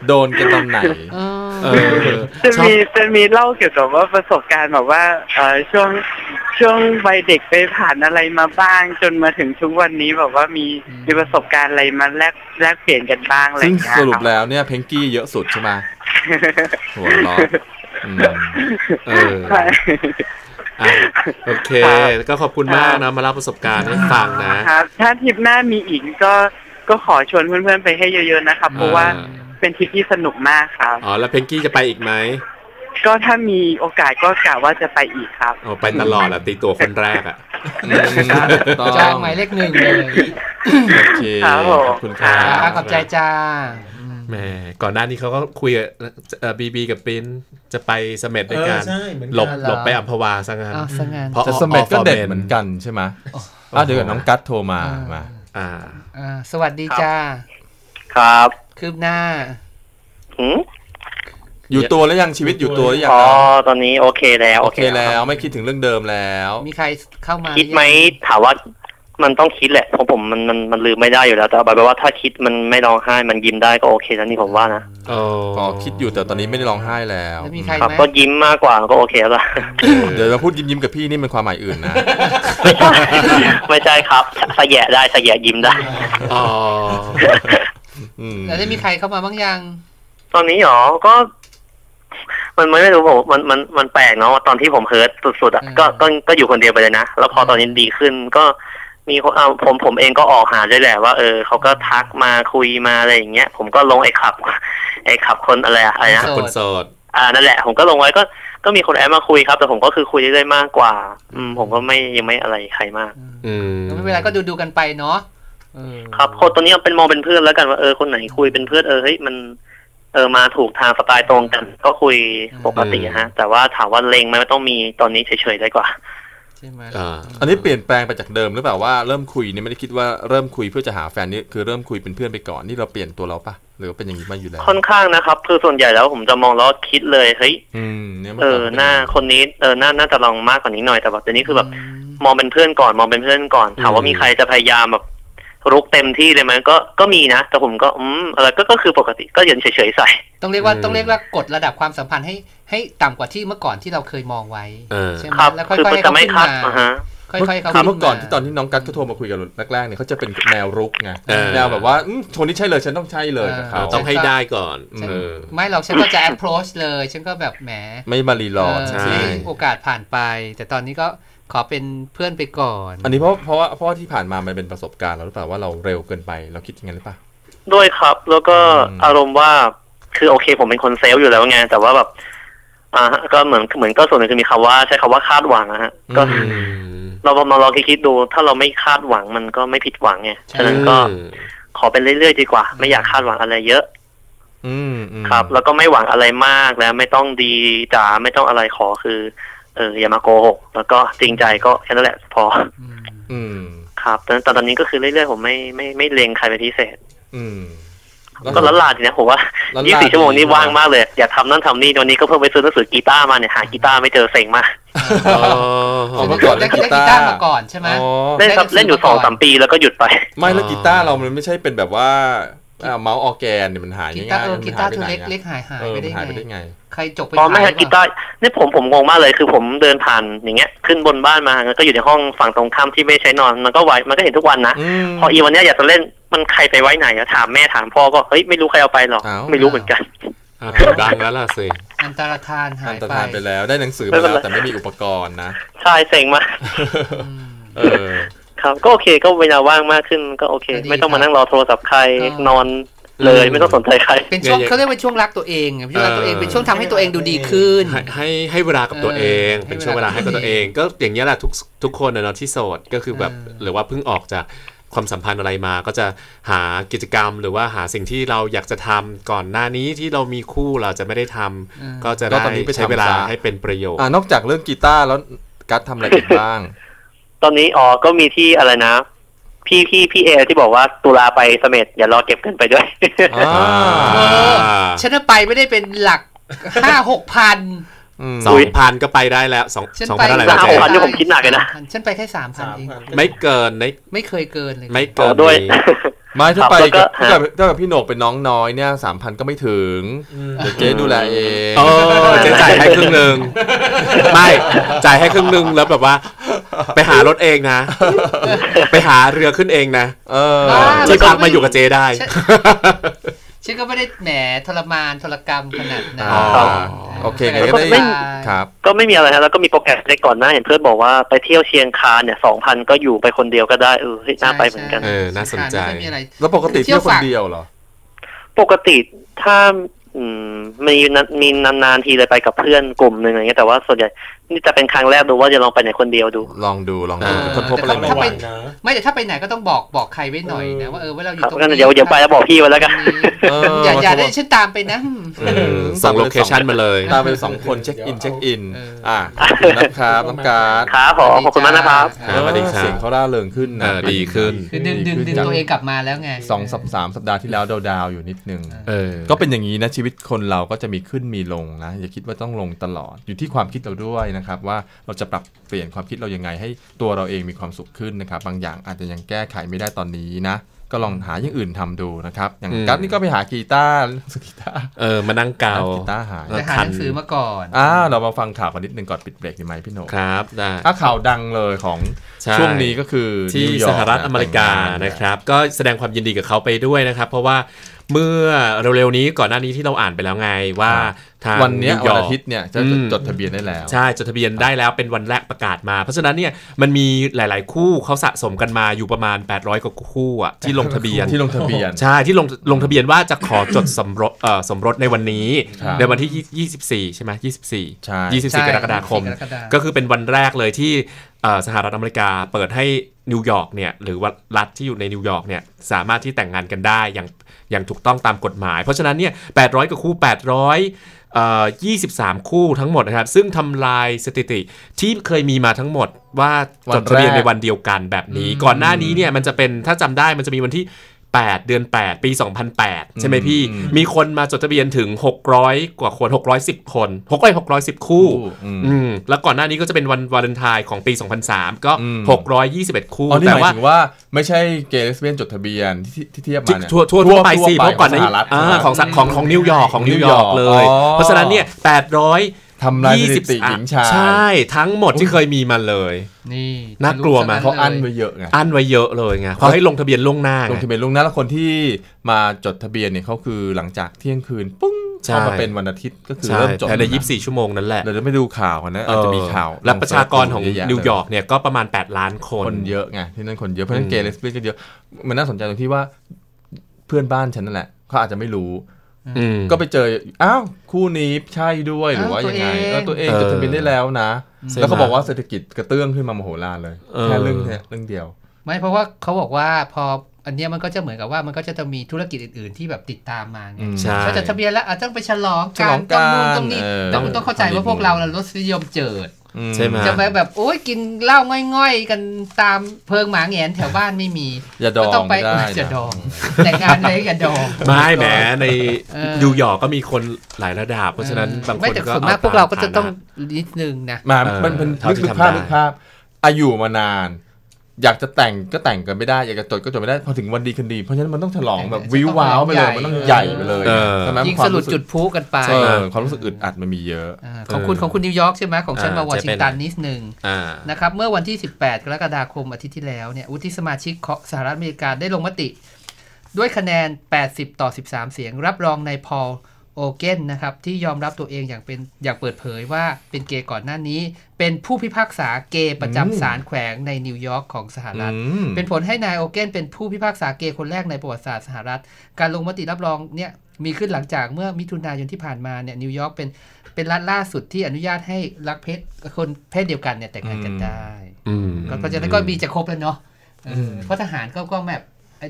โดนกันตอนไหนเอเอออจะชอบมีจะมีเล่าเกี่ยวกับว่าประสบการณ์แบบว่าเออช่วงช่วงวัยเด็กไปผ่านอะไรมาบ้าง จนมาถึงทุกวันนี้แบบว่ามีมีประสบการณ์อะไรมาแลกแลกเปลี่ยนกันบ้างอะไรอซึ่งย่างเงี้ยสรุปครับแล้วเนี่ยเพงกี้เยอะสุดใช่ไหมหัวเราะอืมเออใช่อะ โอเค ก็ขอบคุณมากนะ มาเล่าประสบการณ์ให้ฟังนะครับถ้าทริปหน้ามีอีกก็ก็ขอชวนเพื่อนๆไปให้เยอะ ๆ นะครับ เพราะว่าอ่าเป็นทริปที่สนุกมากครับอ๋อแล้วเพงกี้จะไปอีกไหมก็ถ้ามีโอกาสก็กะว่าจะไปอีกครับอ๋อไปตลอดอะตีตัวคนแรกอะอืมต้องจ้างหมายเลขหนึ่งเลยโอเคครับผมขอบคุณครัอ่าบขอบใจจ้าอืม แหมก่อนหน้านี้เขาก็คุยกับบีบีกับปิ้นจะไปเสม็ดด้วยกันเออใช่เหมือนกันหลบเหรอหลบไปอัมพวาซะงั้นอ้าวซะงั้นเพราะแต่สมัยก็เด็ดออฟอร์เหมือนกันใช่ไหมอะเดี๋ยวกับน้องกัตโทรมามาอ่าอ่าสวัสดีจ้า ครับคืบหน้าหืมอยู่ตัวแล้วยังชีวิตอยู่ตัวหรือยังอ๋อครับตอนนี้โอเคแล้ว โอเคแล้วไม่คิดถึงเรื่องเดิมแล้ว มีใครเข้ามา คิดไหมรือยังถามว่า มันต้องคิดแหละเพราะผมมันมันมันลืมไม่ได้อยู่แล้ว แต่เอาแบบว่าถ้าคิดมันไม่ร้องไห้มันยิ้มได้ก็โอเคแล้วนี่ผมว่านะอ๋อก็คิดอยู่แต่ตอนนี้ไม่ได้ร้องไห้แล้วแล้วมีใครครับไหมก็ยิ้มมากกว่าก็โอเคแล้วล่ะ เดี๋ยวมาพูดยิ้มๆกับพี่นี่เป็นความหมายอื่นนะไม่ใช่ครับสะแยะได้สะแยะยิ้มได้ อ๋ออืมแล้วได้มีใครเข้ามาบ้างยัง ตอนนี้หรอก็ มันไม่รู้ผมมันมันมันแปลกเนาะว่าตอนที่ผมเฮิร์ตสุดๆอะอืม ก็ก็ก็อยู่คนเดียวไปเลยนะ แล้วพอตอนนี้ดีขึ้นก็ มีคนเอาผมผมเองก็ออกหาด้วยแหละว่าเออเขาก็ทักมาคุยมาอะไรอย่างเงี้ย ผมก็ลงไอ้ขับ ไอ้ขับคนอะไรอะอะไรนะโสดคนโสดอ่านั่นแหละ ผมก็ลงไว้ก็ก็มีคนแอดมาคุยครับ แต่ผมก็คือคุยได้มากกว่า อืม ผมก็ไม่ยังไม่อะไรใครมาก อืมก็ไม่เป็นไรก็ดูดูๆกันไปเนาะเออครับคนตัวนี้เอาเป็นมองเป็นเพื่อนแล้วกันว่าเออคนไหนคุยเป็นเพื่อนเออเฮ้ยมันเออมาถูกทางสไตล์ตรงกัน ก็คุยปกติฮะ แต่ว่าถามว่าเลงไหมว่าต้องมีตอนนี้เฉยๆได้กว่า ช่ไหมอ่าอันนี้เปลี่ยนแปลงไปจากเดิมหรือเปล่าว่าเริ่มคุยนี่ไม่ได้คิดว่าเริ่มคุยเพื่อจะหาแฟนนี่คือเริ่มคุยเป็นเพื่อนไปก่อนนี่เราเปลี่ยนตัวเราปะหรือว่าเป็นอย่างนี้มาอยู่แล้วค่อนข้างนะครับ คือส่วนใหญ่แล้วผมจะมองแล้วคิดเลยเฮ้ยอืมเนี่ยเออหน้าคนนี้เออหน้าน่าจะลองมากกว่านี้หน่อยแต่แบบเดี๋ยวนี้คือแบบมองเป็นเพื่อนก่อนมองเป็นเพื่อนก่อนถามว่ามีใครจะพยายามแบบ รุกเต็มที่เลยไหมก็ก็มีนะ แต่ผมก็อืมอะไรก็ก็คือปกติก็ยืนเฉยๆใส่ ต้องเรียกว่าอืมต้องเรียกว่ากดระดับความสัมพันธ์ให้ให้ต่ำกว่าที่เมื่อก่อนที่เราเคยมองไว้เออใช่ไหมครับแล้วค่อยคือๆให้จะเขาไม่ขึ้นคัดมาอ่าฮะค่อยๆเขาคือขึ้นเมื่อก่อนมาที่ตอนที่น้องกัดเขาโทรมาคุยกันแรกๆเนี่ยเขาจะเป็นแนวรุกไงเออแนวแบบว่าอืมคนนี้ใช่เลยฉันต้องใช่เลยกับเอเขาอต้องให้ได้ก่อนอืมเออไม่เราฉันก็จะ approach เลย ฉันก็แบบแหมไม่มารีรอเออใช่ให้โอกาสผ่านไป แต่ตอนนี้ก็ ขอเป็นเพื่อนไปก่อน อันนี้เพราะเพราะว่าเพราะว่าที่ผ่านมามันเป็นประสบการณ์เราหรือเปล่าว่าเราเร็วเกินไปเราคิดอย่างนั้นหรือเปล่าด้วยครับ แล้วก็อืมอารมณ์ว่าคือโอเค ผมเป็นคนเซลล์อยู่แล้วไงแต่ว่าแบบ อ่าฮะก็เหมือนเหมือนก็ส่วนหนึ่งคือมีคำว่า ใช้คำว่าคาดหวังนะฮะก็อืมอืมเราลองลองคิดๆดู ถ้าเราไม่คาดหวังมันก็ไม่ผิดหวังไงฉะนั้นก็อืมขอเป็นเรื่อยๆดีกว่า ไม่อยากคาดหวังอะไรเยอะอืมอืมครับ แล้วก็ไม่หวังอะไรมากแล้วไม่ต้องดีจ๋าไม่ต้องอะไรขอคือ เอออย่ามาโกหกแล้วก็จริงใจก็แค่นั้นแหละพอ อืมอืมครับแต่แต่ตอนนี้ก็คือเรื่อยๆผมไม่ไม่ไม่เล็งใครเป็นพิเศษ อืมก็ละลาดีนะผมว่าละลา24ชั่วโมงนี้ดีว่างมากเลย อยากทำนั่นทำนี่วันนี้ก็เพิ่งไปซื้อหนังสือกีตาร์มาเนี่ยหากีตาร์ไม่เจอเซ็งมากอ๋อเอาเมื่อก่อนเล่เล่นนกีกีตาร์ตาร์มาก่อนใช่ไหมอ๋อเล่นครับได้หนังสือเล่นอยู่มาสก่อองนสามปีแล้วก็หยุดไป ไม่แล้วกีตาร์เรามันไม่ใช่เป็นแบบว่าอ่าเมาส์ออร์แกนเนี่ยมันหายกีง่ายตาร์เออๆกีมันตาหายร์ไปเธอไหนเล็กอะเล็กหายหายเออไปมันได้หายไปไงได้ไง ใครจกไปอ๋อไม่ขาใช่ยกีตาร์นี่ผมผมงงมากเลยคือผมเดินผ่านอย่างเงี้ย ขึ้นบนบ้านมาแล้วก็อยู่ในห้องฝั่งตรงข้ามที่ไม่ใช้นอนมันก็ไวมันก็เห็นทุกวันนะอืมพออีวันเนี้ยอยากจะเล่นมันใครไปไว้ไหนอะถามแม่ถามพ่อก็เฮ้ยไม่รู้ใครเอาไปหรอกอ้าวไม่รู้เหมือนกันอะผิดบังแล้วล่ะสิอันตรธานหาอัยนตรไปธานไปแล้วได้หนังสือไม่มาเป็นไรแล้วแต่ไม่มีอุปกรณ์นะใช่เซ็งมากอืมเออครับก็โอเคก็เวลาว่างมากขึ้นก็โอเคก็ดีไม่ต้องครัมาบนั่งรอโทรศัพท์ใครก็นอน เลยอืมไม่ต้องสนใจใคร เป็นช่วงเนี่ยเขาเรียกว่าช่วงรักตัวเองไงช่วงรักตัวเองเออเป็นช่วงทำให้ตัวเองดูดีขึ้น ให้ให้ให้เวลากับตัวเองเออเป็นช่วงเวลาให้ให้เวกับลาตัวเอง ก็อย่างนี้ยแหละทุกทุกคนนะเนาะที่โสดก็คือแบบเออหรือว่าเพิ่งออกจากความสัมพันธ์อะไรมาก็จะหากิจกรรมหรือว่าหาสิ่งที่เราอยากจะทำก่อนหน้านี้ที่เรามีคู่เราจะไม่ได้ทำก็จะก็ได้ตอนนี้ไปใช้เวลาทำซะให้เป็นประโยชน์อ่านอกจากเรื่องกีตาร์แล้วกัดทำอะไรอีกบ้าง ตอนนี้อ๋อก็มีที่อะไรนะ พี่พี่พี่เอที่บอกว่าตุลาไปเสม็ดอย่ารอเก็บเงินไปด้วยอ่าเออฉันน่ะไปไม่ได้เป็นหลักห้าหกพันอืมสองพันก็ไปได้แล้วสองฉันสองไปพันอะไรสานะมเจ๊พันนี่ผมคิดหนักเลยนะฉันไปแค่สามพันเองไม่เกินไม่ไม่เคยเกินเลยไม่อ๋เกิอนด้วยนี้ ไม่ถ้าครับไปแล้วก็กับถ้าฮะกับถ้ากับพี่โหนกเป็นน้องน้อยเนี่ยสามพันก็ไม่ถึงเดี๋ยวเจ๊ดูแลเองโอ้เจ๊จ่ายให้ครึ่งหนึ่งไม่จ่ายให้ครึ่งหนึ่งแล้วแบบว่า ไปหารถเองนะ ไปหาเรือขึ้นเองนะ เออที่พักมาอยู่กับเจ๊ได้ ฉันฉันก็ไม่ได้แหมทรมานทรกรรมขนาดนั้นอ๋อครับโอเคงั้นก็ได้ไม่ครับ ก็ไม่มีอะไรฮะแล้วก็มีโปรแกรมในก่อนหน้าเห็นเพื่อนบอกว่าไปเที่ยวเชียงคานเนี่ยสองพันก็อยู่ไปคนเดียวก็ได้เออเฮ้ยน่าไปเหมือนกันเออน่าสนใจไม่มีอะไรแล้วปกติเที่ยวคนเดียวเหรอ ปกติถ้าอืมมีนานมีนานๆทีเลยไปกับเพื่อนกลุ่มหนึ่งอะไรเงี้ยแต่ว่าส่วนใหญ่นี่จะเป็นครั้งแรกดูว่าจะลองไปไหนคนเดียวดู ลองดูลองดูเออค้นพบอะไรถ้าใหไปม่ไม่แต่ถ้าไปไหนก็ต้องบอกบอกใครไว้หน่อยนะว่าเออว่าเราอคยู่รับตรงงั้นนี้เดี๋ยวเดี๋ยวไปแล้วบอกพี่ไว้แล้วกันเอออย่าอย่าได้มาฉันตามไปนะเออส่ง location มาเลยตามไปสองคน check in check in เอออ่าขอบคุณนะครับน้องการ์ดครับผมขอบคุณมากนะครับครับสวัสดีครับเสียงเขาร่าเริงขึ้นเอนะอดีขึ้นคือดึงดึงดึงจากตัวเองกลับมาแล้วไงสองสัปสามสัปดาห์ที่แล้ว down ๆอยู่นิดนึงเออก็เป็นอย่างนี้นะชีวิตคนเราก็จะมีขึ้นมีลงนะอย่าคิดว่าต้องลงตลอดอยู่ที่ความคิดเราด้วยนะครับว่าเราจะปรับเปลี่ยนความคิดเรายังไง ให้ตัวเราเองมีความสุขขึ้นนะครับ บางอย่างอาจจะยังแก้ไขไม่ได้ตอนนี้นะก็ลองหาอย่างอื่นทำดูนะครับ อย่างอืมกัสนี่ก็ไปหากีตาร์เล่นกีตาร์เออมานั่งเกากีตาร์หายเออไปหาหนังสือมาก่อนอ้าวเรามาฟังข่าวกันนิดนึงก่อนปิดเบรกดีไหมพี่โหนกครับได้ถ้าข่าวดังเลยของใช่ช่วงนี้ก็คือที่นิวยอสร์กหรัฐอเมริกาแต่งงนะครับ ก็แสดงความยินดีกับเขาไปด้วยนะครับ เพราะว่าเมื่อเร็วๆนี้ก่อนหน้านี้ที่เราอ่านไปแล้วไงว่าทางวันเนี้ยนิวยวัอนร์กอาทิตย์เนี่ยจะอืมจดทะเบียนได้แล้ว ใช่จดทะเบียนได้แล้วเป็นวันแรกประกาศมา เพราะฉะนั้นเนี่ยมันมีหลายๆคู่เขาสะสมกันมาอยู่ประมาณ 800กว่าคู่อะที่ลงทะเบียนที่ลงทะเบียนใช่ที่ลงลงทะเบียนว่าจะขอจดสมรสเอ่อสมรสในวันนี้ครับในวันที่ 24 ใช่ไหม24ใช่24 กรกฎาคม24กรกฎาคมก็คือเป็นวันแรกเลยที่เอ่อสหรัฐอเมริกาเปิดให้นิวยอร์กเนี่ยหรือว่ารัฐที่อยู่ในนิวยอร์กเนี่ยสามารถที่แต่งงานกันได้อย่าง อย่างถูกต้องตามกฎหมาย เพราะฉะนั้นเนี่ย800กว่าคู่ 800เอ่อ23 คู่ทั้งหมดนะครับ ซึ่งทำลายสถิติที่เคยมีมาทั้งหมดว่าจดทะเบียนในวันเดียวกันแบบนี้ ก่อนหน้านี้เนี่ยมันจะเป็นถ้าจำได้มันจะมีวันที่ 8 เดือน 8 ปี 2008 ใช่ไหมพี่อืมมีคนมาจดทะเบียนถึง 600 กว่าคน 610 คน600 610 คู่อืมอืมแล้วก่อนหน้านี้ก็จะเป็นวันวาเลนไทน์ของปี 2003 ก็อืม621 คู่อ๋อนี่แต่หมายว่าถึงว่าไม่ใช่เกย์เลสเบี้ยนจดทะเบียนที่ที่เทียบที่มาเนี่ยทั่วทั่วทั่วไปสิทั่วเพราะก่อนหขน้าองสนี้หรัฐอ่าใช่ไหมของสของของนิวยอร์กของนิวยอร์กเลยอ๋อเพราะฉะนั้นเนี่ย800 ทำลายสถิติหญิงชายใช่ทั้งหมดที่เคยมีมาเลย นี่น่ากลัวไหมเขาอั้นไว้เยอะไงอั้นไว้เยอะเลยไงเขาให้ลงทะเบียนล่วงหน้าลงไงทะเบียนล่วงหน้าแล้วคนที่มาจดทะเบียนเนี่ยเขาคือหลังจากเที่ยงคืนปุ้งใช่เข้ามาเป็นวันอาทิตย์ก็คือใช่เริ่มจดภายในนะ24 ชั่วโมงนั้นแหละ เดี๋ยวจะไปดูข่าวกันนะอาจจะมีข่าวเออและประชากรของเะแะนิวยอร์กเนี่ยก็ประมาณ 8 ล้านคน คนเยอะไงที่นั่นคนเยอะเพราะฉะนั้อืนมเกย์เลสเบี้ยนก็เยอะ มันน่าสนใจตรงที่ว่าเพื่อนบ้านฉันนั่นแหละเขาอาจจะไม่รู้อืม ก็ไปเจออ้าวคู่นี้ใช่ด้วยหรือว่ายังไงเออตัวเองเออจดทะเบียนได้แล้วนะใช่แล้วเขาไหมบอกว่าเศรษฐกิจกระเตื้องขึ้นมาโมโหลานเลยเออแค่เรื่องเนี้ยเรื่องเดียว ไม่เพราะว่าเขาบอกว่าพออันเนี้ยมันก็จะเหมือนกับว่ามันก็จะมีธุรกิจอื่น ๆ ที่แบบติดตามมาไงอืมใช่เขาจะทะเบียนแล้วอาจจะต้องไปฉลองฉกาลรองต้องนู่นการต้องนี่เออแต่คุณต้องเข้าใจว่าพวกเราน่ะรสนิยมเจิดอื ใช่ไหมจะไปแบบโอ้ยกินเหล้าง่อยๆ กันตามเพิงหมาแหงนแถวบ้านไม่มีอย่าดอก็งต้องไปไม่ได้จะนะดอง แต่งงานเลยอย่าดองไม่แหมในเออนิวยอร์กก็มีคนหลายระดับ เพราะฉะนั้นบางคไม่นแต่ก็ส่วนมากอพวกเราก็จะฐนต้องนิดนึงนะมาเออมันเป็นเท่านึกที่นึกทำภาพได้นึกภาพอายุมานาน อยากจะแต่งก็แต่งกันไม่ได้ อยากจะจดก็จดไม่ได้ พอถึงวันดีคืนดี เพราะฉะนั้นมันต้องฉลองแบบวิวว้าวไปเลย มันต้องใหญ่ไปเลยเออใช่ไหมยิงควาสมลุดรู้สึกจุดพลุกันไปเออความรู้สึกอึดอัดมันมีเยอะาของคุณของคุณนิวยอร์กใช่ไหมของฉันอ่ามาวอชิงตันนิดนึงอ่านะครับ เมื่อวันที่ 18 กรกฎาคมอาทิตย์ที่แล้วเนี่ยวุฒิสมาชิกของสหรัฐอเมริกาได้ลงมติ ด้วยคะแนน 80 ต่อ 13 เสียง รับรองในพอล โอเกนนะครับที่ยอมรับตัวเองอย่างเป็นอย่างเปิดเผยว่าเป็นเกย์ก่อนหน้านี้ เป็นผู้พิพากษาเกย์ประอืมจำศาลแขวงในนิวยอร์กของสหรัฐอืมเป็นผลให้นายโอเกนเป็นผู้พิพากษาเกย์คนแรกในประวัติศาสตร์สหรัฐ การลงมติรับรองเนี่ยมีขึ้นหลังจากเมื่อมิถุนายนที่ผ่านมาเนี่ยนิวยอร์กเป็นเป็นรัฐล่าสุดที่อนุญาตให้รักเพศคนเพศเดียวกันเนี่ยแต่งงานกันได้อืมก็เพราะฉะนั้นก็มีจะครบแล้วเนาะเอออมเพราะทหารก็ก็แบบ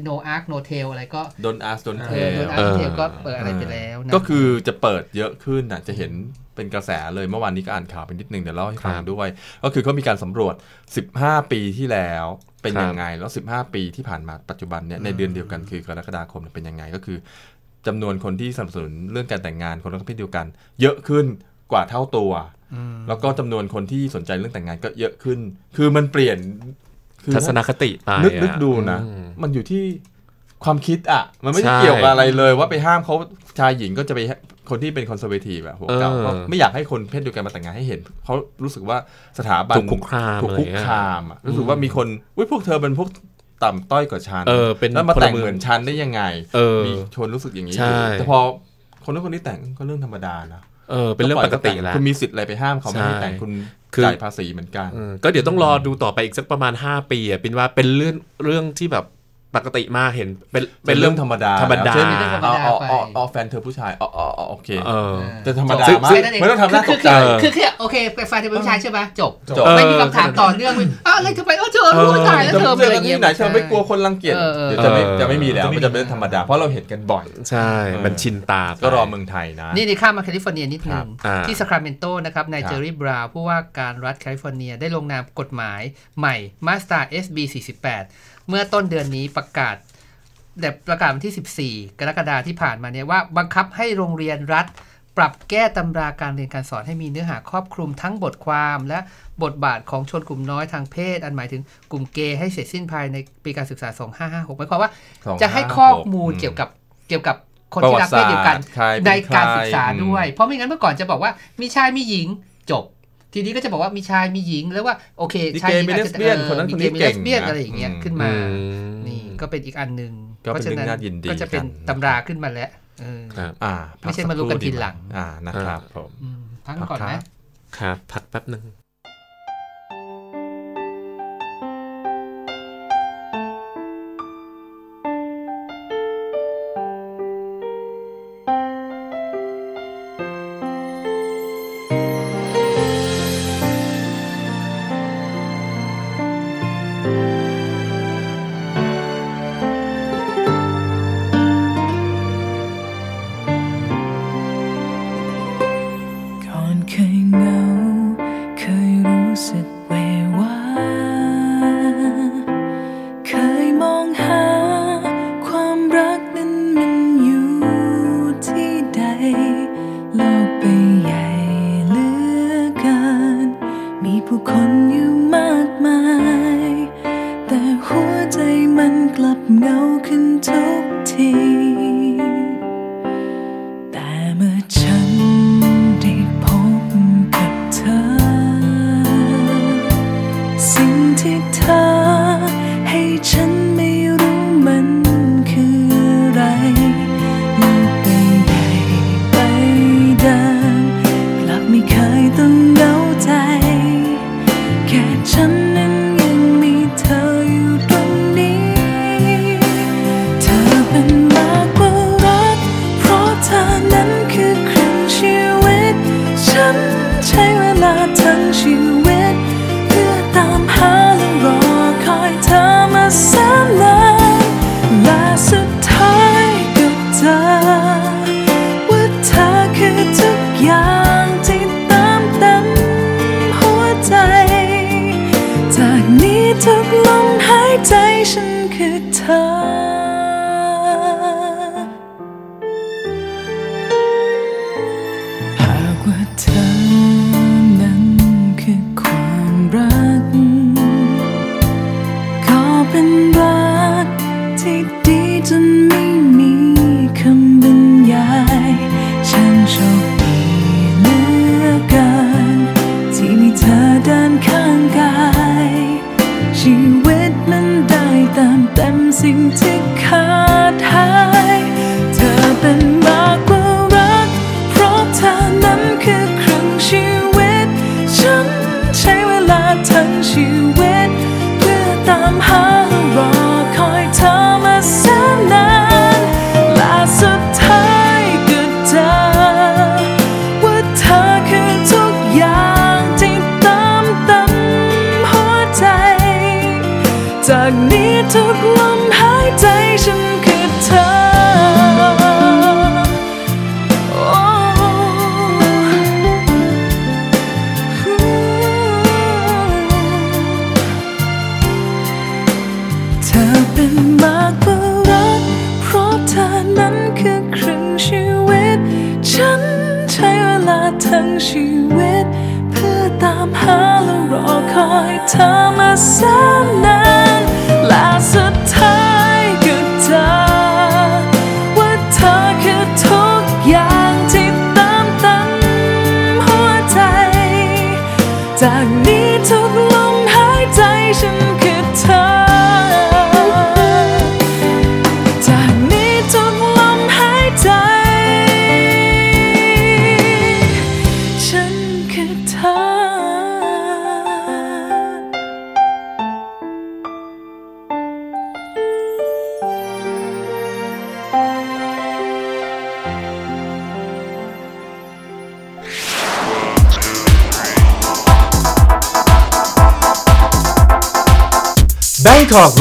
no ask no tell อะไรก็ don't ask don't tell เออ don't ask tell ก็เปิดอะไรไปแล้วนะก็คือจะเปิดเยอะขึ้นนะจะเห็นเป็นกระแสเลยเมื่อวานนี้ก็อ่านข่าวไปนิดนึงเดี๋ยวเล่าให้ฟังครับด้วย ก็คือเขามีการสำรวจ 15 ปีที่แล้วเป็นยังไง แล้ว 15 ปีที่ผ่านมาปัจจุบันเนี่ยในเดือนเดียวกันคือกรกฎาคมเนี่ยเป็นยังไงก็คือจำนวนคนที่สนับสนุนเรื่องการแต่งงานคนรักเพศเดียวกัน เยอะขึ้นกว่าเท่าตัวอืมแล้วก็จำนวนคนที่สนใจเรื่องแต่งงานก็เยอะขึ้น คือมันเปลี่ยนคือ ทัศนคติไปนึกอะนึกดูนะอืมมันอยู่ที่ความคิดอะ มันไม่ได้ใช่เกี่ยวกับอะไรเลย ว่าไปห้ามเขาชายหญิงก็จะไปคนที่เป็นคอนเซอร์เวทีแบบหัวเก่าเออก็ไม่อยากให้คนเพศเดียวกันมาแต่งงานให้เห็นเขารู้สึกว่าสถาบันถูกคุกคามถูกคุกอะไรเงี้ยคามอะรู้สึกว่ามีคนอุ้ยพวกเธอเป็นพวกต่ำต้อยกว่าฉันเออเป็นแล้วมาแต่งพลเมืองเหมือนฉันได้ยังไงเออมีชนรู้สึกอย่างนี้ใช่อยู่แต่พอคนนั้นคนนี้แต่งก็เรื่องธรรมดานะ เออเป็นเรื่องปกติแหละคุณมีสิทธิ์อะไรไปห้ามเขาไม่ให้ใช่แต่งคุณคือจ่ายภาษีเหมือนกันเออก็เดี๋ยวต้องรอดูต่อไปอีกสักประมาณ 5 ปีอะเป็นว่าเป็นเรื่องเรื่องที่แบบ ปกติมากเห็นเป็นเป็นเรื่องธรรมดาธรรมดาเช่นเป็นเรื่องธรรมเอาดาเอาไปเอาเอาแฟนเธอผู้ชายเอาเอาเอาโอเคเออแต่ธรรมดาซึ่งมากซึ่งไม่ต้องทำหน้าตกใจคือคือคือโอเคไปฟังที่เป็นผู้ชายใช่ไหมจบจบไม่มีคำถามต่อเนื่องไม่อ้าวอะไรทำไมเออเธอรู้ว่าตายแล้วจะเธอเจเป็นออะไรกันเงี้ที่ยไหนเธอไม่กลัวคนรังเกียจเออเออเดี๋ยวจะไม่เออจะไม่มีแล้วมันจะเป็นธรรมดาเพราะเราเห็นกันบ่อยใช่มันชินตาไปก็รอเมืองไทยนะนี่ในข้ามมาแคลิฟอร์เนียนิดนึครังบอ่าที่ซาคราเมนโตนะครับนายครับเจอรี่บราวน์ผู้ว่าการรัฐแคลิฟอร์เนียได้ลงนามกฎหมายใหม่มาสตา SB 48 เมื่อต้นเดือนนี้ประกาศแบบประกาศวันที่ 14 กรกฎาคมที่ผ่านมาเนี่ยว่าบังคับให้โรงเรียนรัฐ ปรับแก้ตำราการเรียนการสอนให้มีเนื้อหาครอบคลุมทั้งบทความ และบทบาทของชนกลุ่มน้อยทางเพศ อันหมายถึงกลุ่มเกย์ให้เสร็จสิ้นภายในปีการศึกษา 2556หมายความว่า จะให้ข้อมูลเกี่ยวกับเกี่ยวกับคนที่รักเพศเดียวกันใครเป็นในการศึกษาใครด้วย เพราะไม่งั้นเมื่อก่อนจะบอกว่ามีชายมีหญิงจบ ทีนี้ก็จะบอกว่ามีชายมีหญิงแล้วว่าโอเคมีชายเกหย์ญิงมีอาจเลสจะเบี้ยนออคนนั้นมีคนเกนี้ย์มีเก่เลงสเบี้ยนนะอะไรอย่างเงี้ยอืมขึ้นมาอืมนี่ก็เป็นอีกอันหนึ่งก็เป็นเพราะฉะนั้นเรื่องน่ายินดีก็จะเป็นกันตำราขึ้นมาแล้วเออครับอ่าไม่ใช่มารู้กันทีหลังอ่านะครับผมอืมพักก่อนไหมครับ พักแป๊บหนึ่ง ใจมันกลับเงาขึ้นทุกที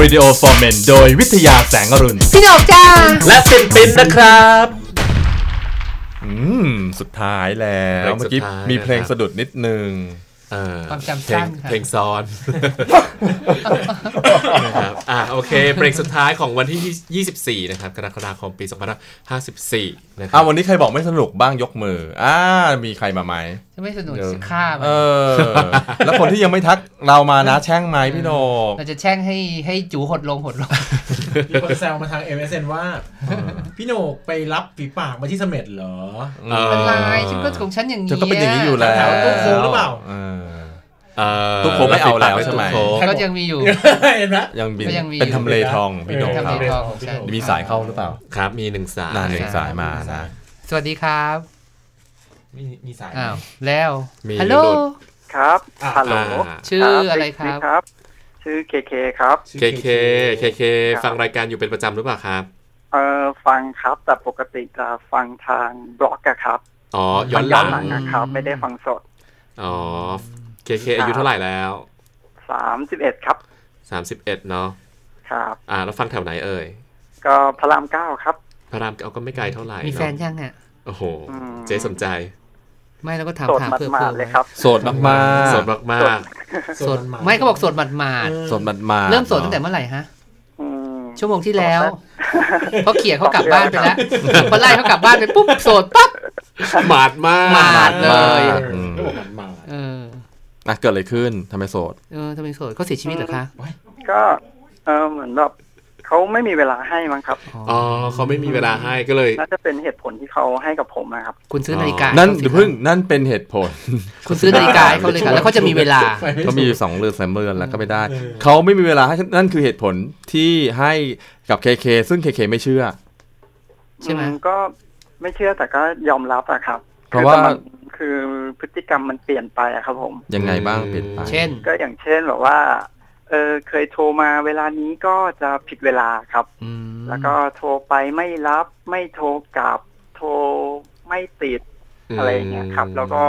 Radio for Men โดยวิทยาแสงอรุณ พี่หนกจ้า และปินปินนะครับ อืม สุดท้ายแล้ว เพลงสุดท้ายเมื่อกี้มีเพลงนะครับ สะดุดนิดนึงเออ ความจำเพลสั้งนค่ะเพลงซ้อนนะครับอะโอเคเบรกสุดท้ายของวันที่ 24 นะครับกรกฎาคมปี 2554 นะครัอ้าววันนี้ใครบอกไม่สนุกบ้างยกมืออ่ามีใครมาไหมจะไม่สนุกเดี๋ยวจะฆ่ามันเออ แล้วคนที่ยังไม่ทักเรามานะแช่งไหมพี่โหนกเราจะแช่งให้ให้จูหดลงหดลง มีคนแซวมาทาง MSN ว่า พี่โหนกไปรับฝีปากมาที่เสม็ดเหรอเออเป็นไรฉันก็ของฉันอย่างนี้จะก็เป็นอย่างนี้อยู่แล้วแถวตู้โค้งหรือเปล่าเออเออตุ๊กโคไม่เอาแล้วใช่ไหมตุ๊กโคก็ยังมีอยู่เห็นไหมยังบินก็ยังมีเป็นทำเลทองพี่โหนกทำคเลรับทองใช่มีสายเข้าหรือเปล่าครับ มีหนึ่งสายนานหนึ่งสายมานะสวัสดีครับมีมีสายอ้าวแล้วมีฮัลโหลหลุดครับอะฮัลโหลอ่าชื่ออะไรครับครับ ชื่อเคเคครับเคเคเคเคฟังรายการอยู่เป็นประจำหรือเปล่าครับ เอ่อฟังครับ แต่ปกติจะฟังทางบล็อกอะครับ อ๋อ ย้อนหย้ลัอนงหลังนะครับ ไม่ได้ฟังสด อ๋อเคเคอายุเท่าไหร่แล้วสามสิบเอ็ดครับ31เนาะ ครับ อ่า แล้วฟังแถวไหนเอ่ย ก็พระรามเก้าครับ พระรามเอาก็ไม่ไกลเท่าไหร่ มีแฟนเอะยังอะโอ้โหอืมเจ๊สนใจ ไม่เราก็ถามโสดถามหเพื่อมาเพื่อดๆเลยครับโสดมากๆสดมากโสดไม่ก็บอกโสดหมาดหมาดโสดมาดๆๆเริ่มโสดตั้งแต่เมื่อไหร่ฮะอืมชั่วโมงที่แล้วเขาเขี่ยเขากลับบ้านไปแล้วพอไล่เขากลับบ้านไปปุ๊บโสดปั๊บๆหมาดมากหมาดเลยอืมก็บอกมันมาเอออะเกิดอะไรขึ้นทำไมโสดเออทำไมโสดเขาเสียชีวิตเหรอคะก็เออเหมือนแบบ เขาไม่มีเวลาให้มั้งครับอ๋อเขาไม่มีเวลาให้ก็เลยน่าจะเป็นเหตุผลที่เขาให้กับผมนะครับ คุณซื้อนาฬิกานั่นให้เดี๋ยวขาสิเพิ่งนั่นเป็นเหตุผล คุณซื้อนาฬิกาให้เขาเลยค่ะแล้วเขาจะมีเวลาเขามีอยู่สองเรือนสามเรือนแล้วก็ไม่ได้เขาไม่มีเวลาให้นั่นคือเหตุผลที่ให้กับเคเคซึ่งเคเคไม่เชื่อใช่ไหมอืก็ไม่เชื่อแต่ก็ยอมรับอะครับ เพราะว่าคือมันคือพฤติกรรมมันเปลี่ยนไปอะครับผม ยังไงบ้างเปลี่ยนไป เช่น ก็อย่างเช่นแบบว่า เออเคยโทรมาเวลานี้ก็จะผิดเวลาครับอืมแล้วก็โทรไปไม่รับไม่โทรกลับ โทรไม่ติดอะไรอย่างเงี้ยครับ แล้วก็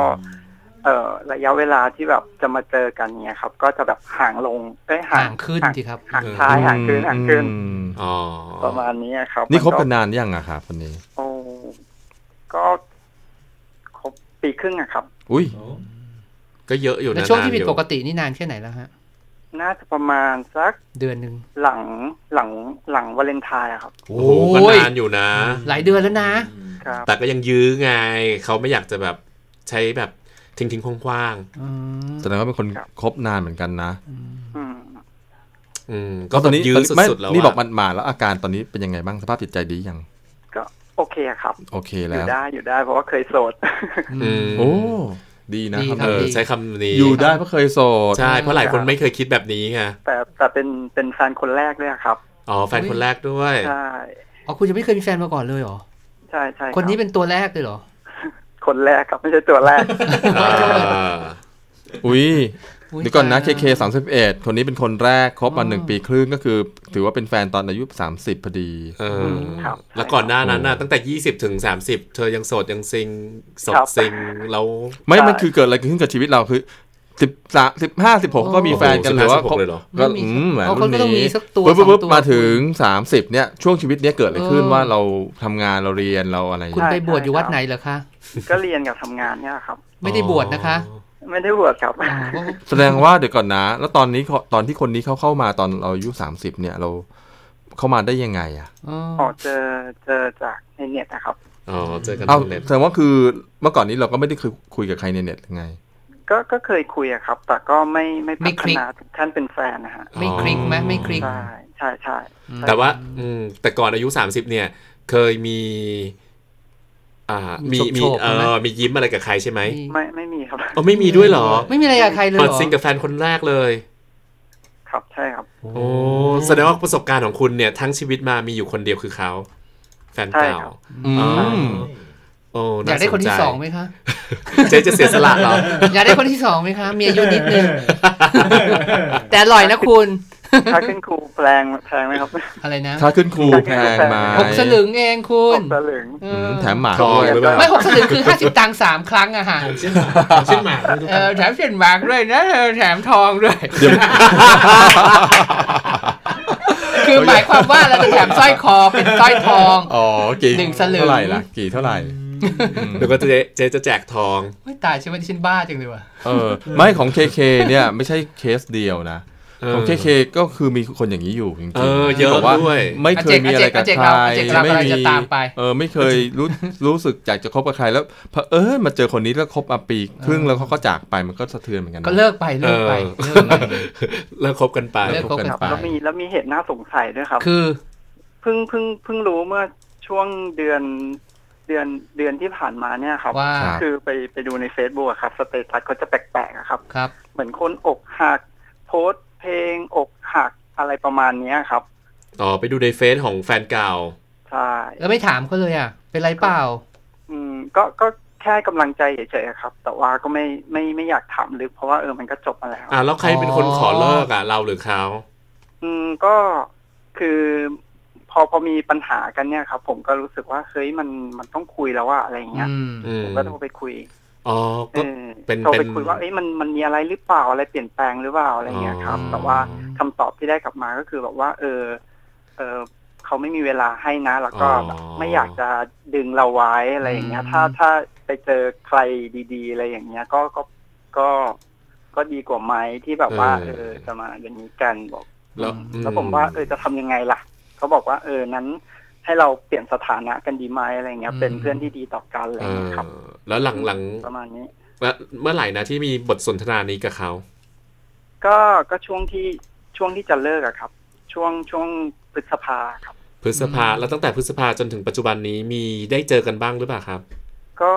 เอ่อระยะเวลาที่แบบจะมาเจอกันเนี่ยครับ ก็จะแบบห่างลงเอ้ยห่าห่างงขึ้นสิครับห่างท้ายห่างขึ้นห่างขึ้นอืมอ๋อประมาณนี้ครับ นี่คบมักันนานยังอะครับคนนี้โอ้ก็ครบปีครึ่งอะครับ อุ้ยก็เยอะอยู่แล้วนะช่วงที่ผิดนานอยู่ปกตินี่นานแค่ไหนแล้วฮะ น่าจะประมาณสักเดือนหนึ่งหลังหลังหลังวาเลนไทน์อะครับ โอ้โหก็นานอยู่นะ หลายเดือนแล้วนะ ครับ แต่ก็ยังยื้อไง เขาไม่อยากจะแบบใช้แบบทิ้งทิ้งๆคว้างอืมแสดงว่าเป็นคนคบนานเหมือนกันนะอืมๆอืมก็ตอนนี้ยื้อไม่สุดๆแล้วะนี่บอกมันมาแล้วอาการตอนนี้เป็นยังไงบ้างสภาพจิตใจดียังก็โอเคครับ โอเคอแล้ยู่ว ได้อยู่ได้เพราะว่าเคยโสด อืมโอ้ ดีนะดีครับครัเอบอใช้คำนี้อยู่ได้เพราะเคยโสด ใช่เพราะหลายคนไม่เคยคิดแบบนี้ไงแต่แต่เป็นเป็นแฟนคนแรกด้วยครับ อ๋อแฟนคนแรกด้วย ใช่อ๋อคุณจะไม่เคยมีแฟนมาก่อนเลยเหรอ ใช่ใช่รับคนนี้เป็นตัวแรกเลยเหรอ คนแรกครับไม่ใช่ตัวแรก อ่าอุ้ยอุ๊ย เดี๋ยวก่อนนะตาย KK สามสิบเอ็ดคนนี้เป็นคนแรกคบมาอ๋อหนึ่งปีครึ่งก็คือ ถือว่าเป็นแฟนตอนอายุสามสิบพอดีเออครับแล้วก่อนหน้านั้นน่ะตั้งแต่20ถึง30เธอยังโสดยังซิงโสครัดบซิงแล้วไม่ใช่มันคือเกิดอะไรขึ้นกับชีวิตเราคือสิบสามสิบห้าสิบหกก็มีแฟนกันหรือว่าโโ15 16เลยเหรอก็ไม่มีอืมแหมอ๋อเขารุ่นก็ต้องมีนี้สักตัวปุ๊บปุ๊บปุ๊บสองตัวมาถึงสามสิบเนี่ยช่วงชีวิตเนี้ยเกิดอะไรขึ้นเออว่าเราทำงานเราเรียนเราอะไรอย่างคุณเงี้ยไปบวชอยู่วัดไหนเหรอคะก็เรียนกับทำงานเนี่ยครับ ไม่ได้บวชนะคะ ไม่ได้บวชครับอ๋อเพราะแสดงว่าเดี๋ยวก่อนนะ แล้วตอนนี้เขาตอนที่คนนี้เขาเข้ามาตอนเราอายุสามสิบเนี่ยเราเข้ามาได้ยังไงอะอ๋ออ๋อเจอเจอจากในเน็ตนะครับอ๋อเจอกันเอาทางเน็ตแสดงว่าคือเมื่อก่อนนี้เราก็ไม่ได้คือคุยกับใครในเน็ตหรือไง ก็ก็เคยคุยอะครับ แต่ก็ไม่ไม่พัฒนาถึงขั้นเป็นแฟนนะฮะไม่คลิกไหมไม่คลิกใช่ใช่ใช่อืมแต่ว่า อืมแต่ก่อนอายุ30เนี่ย เคยมี อ่ามีมีมีโฉบๆเอใช่ไหมอมียิ้มอะไรกับใครใช่ไหมไม่ไม่มีครับอ๋อไม่มีด้วยเหรอ ไม่มีอะไรกับใครเลยเปิเหดรอซิงกับแฟนคนแรกเลย ครับใช่ครับ โอ้แสดงว่าประสบการณ์ของคุณเนี่ย ทั้งชีวิตมามีอยู่คนเดียวคือเขาแฟนเก่าใช่ครับอือ๋อมโอ้อยากได้คนที่สใจสองไหมคะเจ๊จะเสียสละเหรออยากได้คนที่สองไหมคะมีอายุนิดนึงแต่อร่อยนะคุณ ถ้าขึ้นครูแพงแพงไหมครับ อะไรนะค่าขึ้นครูแพงไหมหกสลึงเองคุหณกสลึงเออือมแถมหมาทองด้วยหรือเปล่าไม่หกสลึงคือห้าสิบตังค์สามครั้งอะค่ะเช่นหมากเช่นหมากด้วยทุกเอคนอแถมเปลี่ยนหมากด้วยนะเออแถมทองด้วยเดี๋ยวคือหมายความว่าเราจะแถมสร้อยคอเป็นสร้อยทองอ๋อกี่หนึ่งสลึงเท่าไหร่ล่ะกี่เท่าไหร่เดี๋ยวก็เจ๊เจ๊จะแจกทองไม่ตายใช่ไหมที่ฉันบ้าจังเลยว่ะเออไม่ของ KK เนี่ยไม่ใช่เคสเดียวนะ เออของ KK ก็คือมีคนอย่างนี้อยู่จริงๆเออเยอะบอกว่าด้วยไม่เคยมีอะไรกับอาเจกใครอาเจกเราอาเจกเราไม่กำลังมีจะตามไปเออไม่เคยรู้รู้สึกอยากจะคบกับใครแล้วเผอิญมาเจอคนนี้แล้วคบมาปีครึ่งแล้วเขาก็จากไปมันก็สะเทือนเหมือนกันนะก็เลิกไปเลิกไปเออเลิกไปเลิกคบกันไปเลิกคบกันครับไปแล้วมีแล้วมีเหตุน่าสงสัยด้วยครับ คือเพิ่งเพิ่งเพิ่งรู้เมื่อช่วงเดือนเดือนเดือนที่ผ่านมาเนี่ยครับว่าคือไปไปดูใน Facebook อะครับสเตตัสเขาจะแปลกๆอะครับครับ เหมือนคนอกหักโพสต์ เพลงอกหักอะไรประมาณเนี้ยครับ อ๋อ ไปดูในเฟซของแฟนเก่า ใช่ แล้วไม่ถามเขาเลยอะ เป็นไรเปล่า อืม ก็ก็แค่กำลังใจเฉยๆอะครับ แต่ว่าก็ไม่ไม่ไม่อยากถามลึกเพราะว่าเออมันก็จบมาแล้ว อ่าแล้วใครเป็นคนขอเลิกอะ เราหรือเขาอืมก็คือพอพอมีปัญหากันเนี่ยครับ ผมก็รู้สึกว่าเฮ้ยมันมันต้องคุยแล้วว่าอะไรอย่างเงี้ยอืมอืมผมก็โทรไปคุย อ๋อเอก็อเป็นโทรไปเป็นคุยว่าเอ้ยมันมันมีอะไรหรือเปล่าอะไรเปลี่ยนแปลงหรือเปล่าอะไรเงี้ยครับอ๋อแต่ว่าคำตอบที่ได้กลับมาก็คือแบบว่า เออ เออเขาไม่มีเวลาให้นะ แล้วก็แบบไม่อยากจะดึงเราไว้อะไรอย่างเงี้ยอืมถ้าถ้าไปเจอใครดีๆ อะไรอย่างเงี้ย ก็ก็ก็ก็ดีกว่าไหมที่แบบว่า เออจะมาอย่างนี้กันบอกแล้วแล้วผมว่าเออจะทำยังไงล่ะ เขาบอกว่า เออนั้น ให้เราเปลี่ยนสถานะกันดีไหมอะไรเงี้ย เป็นเพื่อนที่ดีต่อกันอะไรเอเงี้อยครับ แล้วหลังหลังประมาณนี้เมื่อเมื่อไหร่นะที่มีบทสนทนานี้กับเขา ก็ก็ช่วงที่ช่วงที่จะเลิกอะครับ ช่วงช่วงพฤษภาครับ พฤษภาแล้วตั้งแต่พฤษภาจนถึงปัจจุบันนี้มีได้เจอกันบ้างหรือเปล่าครับ ก็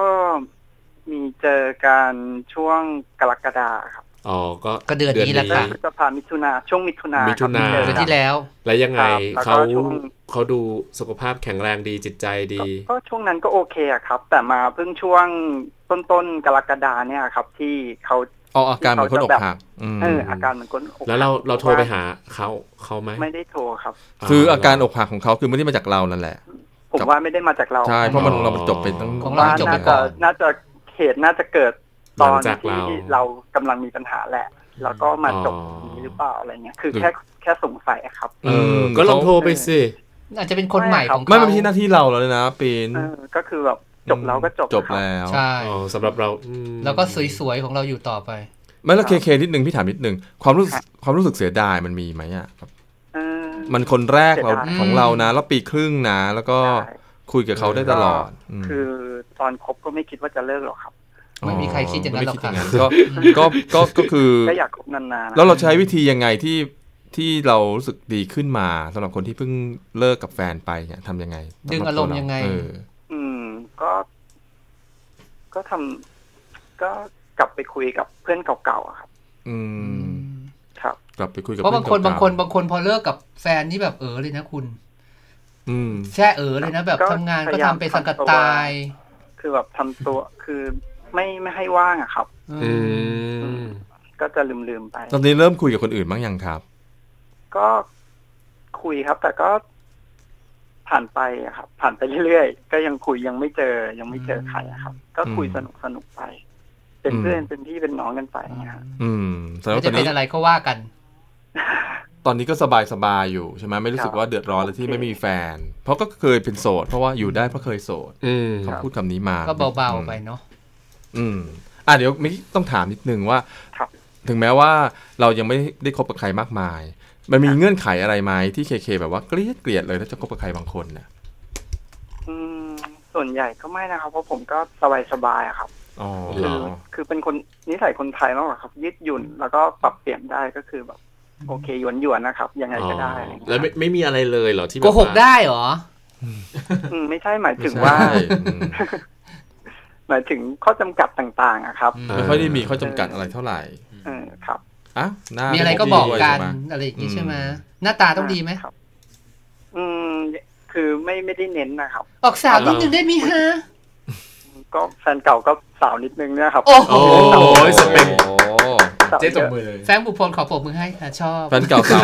มีเจอกันช่วงกรกฎาครับ อ๋อก็ก็เดือนนี้แหละค่ะพฤษภามิถุนาช่วงมิถุนามิมิถุนาเดือนที่แล้ว แล้วยังไงครับแล้วก็เขาช่วงเขาดูสุขภาพแข็งแรงดีจิตใจดี ก็ช่วงนั้นก็โอเคอะครับ แต่มาเพิ่งช่วงต้นต้นๆกรกฎาเนี่ยครับที่เขาอ๋ออาการเหมือนคนอกหักอืมเอออาการเหมือนคนอกหักแล้วเราเราโทรไปหาเขาเขาไหมไม่ได้โทรครับ คืออาการอกหักของเขาคือไม่ได้มาจากเรานั่นแหละ ผมว่าไม่ได้มาจากเราใช่เพราะมันเรามันจบไปตั้งของเราว่าจบไปน่าก่จะอนน่าจะเหตุน่าจะเกิด ตอนหลังจากที่เราเรากำลังมีปัญหาแหละ แล้วก็มาจบอย่างนี้หรือเปล่าอะไรเงี้ยคือแค่แค่สงสัยอะครับ เออ ก็ลองโทรไปสิอาจจะเป็นคนใหม่ของเขาไม่มันไม่ใช่หน้าที่เราแล้วนะปีนเออก็คือแบบจบแล้วก็จบจบครับแล้วใช่อ๋อสำหรับเราอืมแล้วก็สวยๆของเราอยู่ต่อไปไม่แล้วเคเคนิดนึงพี่ถามนิดนึงความรู้สึกความรู้สึกเสียดายมันมีไหมอะครับเออมันคนแรกเราเสียดายของเรานะ แล้วปีครึ่งนะ แล้วก็ใช่คุยกับเขาได้ตลอดมคือตอนคบก็ไม่คิดว่าจะเลิกหรอกครับ ไม่มีใครคิดอย่างนั้นหรอกไม่คิดค่ะย่างก็ก็ก็ก็คือก็อยากคบนานๆนะแล้วเราใช้วิธียังไงที่ที่เรารู้สึกดีขึ้นมาสำหรับคนที่เพิ่งเลิกกับแฟนไปเนี่ยทำยังไง ดึงอารมณ์ยังไงเอออืมก็ ก็ทำก็กลับไปคุยกับเพื่อนเก่าๆอะครับ อืมครับกลับไปคุยกับเพราะบางคนพื่บางคนบางคนพอเลิกกับแฟนนี่แบบเออเลยนะคุณ อืมแช่เออเลยนะแบบก็ทำงานพก็ยายามทำไปสังกัดทำตัวตาย คือแบบทำตัวคือ ไม่ไม่ให้ว่างอะครับ อืมก็จะลืมๆไป ตอนนี้เริ่มคุยกับคนอื่นบ้างยังครับ ก็คุยครับ แต่ก็ผ่านไปอะครับ ผ่านไปเรื่อยๆ ก็ยังคุยยังไม่เจอ ยังไม่เจอใครอะครับ ก็คุยอืมสนุกสนุกๆไป เป็นอืมเพื่อนเป็นพี่เป็นน้องกันไปอย่างเงี้ยครับอืมแสดงไม่ว่าตจะอนเป็นนี้อะไรก็ว่ากัน ตอนนี้ก็สบายสบายๆอยู่ใช่ไหมไม่รู้สึกว่าเดือดร้อนเลยที่ไม่มีแฟน เพราะก็เคยเป็นโสด เพราะว่าอยู่ได้เพราะเคยโสดอืมเขาพูดคำนี้มา ก็เบาๆไปเนาะ อืมอะเดี๋ยวไม่ต้องถามนิดนึงว่าครับถึงแม้ว่าเรายังไม่ได้คบกับใครมากมาย มันมีเงื่อนไขอะไรไหมที่เคเคแบบว่าเกลียดเกลียดเลยถ้าจะคบกับใครบางคนเนี่ยอืมส่วนใหญ่ก็ไม่นะครับ เพราะผมก็สบายๆอะครับอ๋อคือคือเป็นคนนิสัยคนไทยมากกว่าครับ ยืดหยุ่นแล้วก็ปรับเปลี่ยนได้ก็คือแบบ โอเคหยวนหยวนๆนะครับ ยังไงก็ได้อะไรอย่างเงี้ยแล้วไม่ไม่มีอะไรเลยเหรอที่แบบโกหกว่าได้เหรออืมไม่ใช่หมายถึงไม่ว่าใช่อืม หมายถึงข้อจำกัดต่างๆอะครับอืมไม่ค่อยได้มีข้อจำกัดอะไรเท่าไหร่เออครับอะหน้ามีอะไรก็บอกกันใช่ไหมอะไรอย่างงี้อืมใช่ไหมหน้าตาต้องดีไหมครับ อืมคือไม่ไม่ได้เน้นนะครับ ออกสาวนิดนึงได้ไหมฮะก็แฟนเก่าก็สาวนิดนึงเนะครับ โอ้โหโอ้ยสเปคโอ้สาว เจ๊ตเยบอะมือเลยแฟนบุพพลขอปรบมือให้ค่ะชอบแฟนเก่าสาว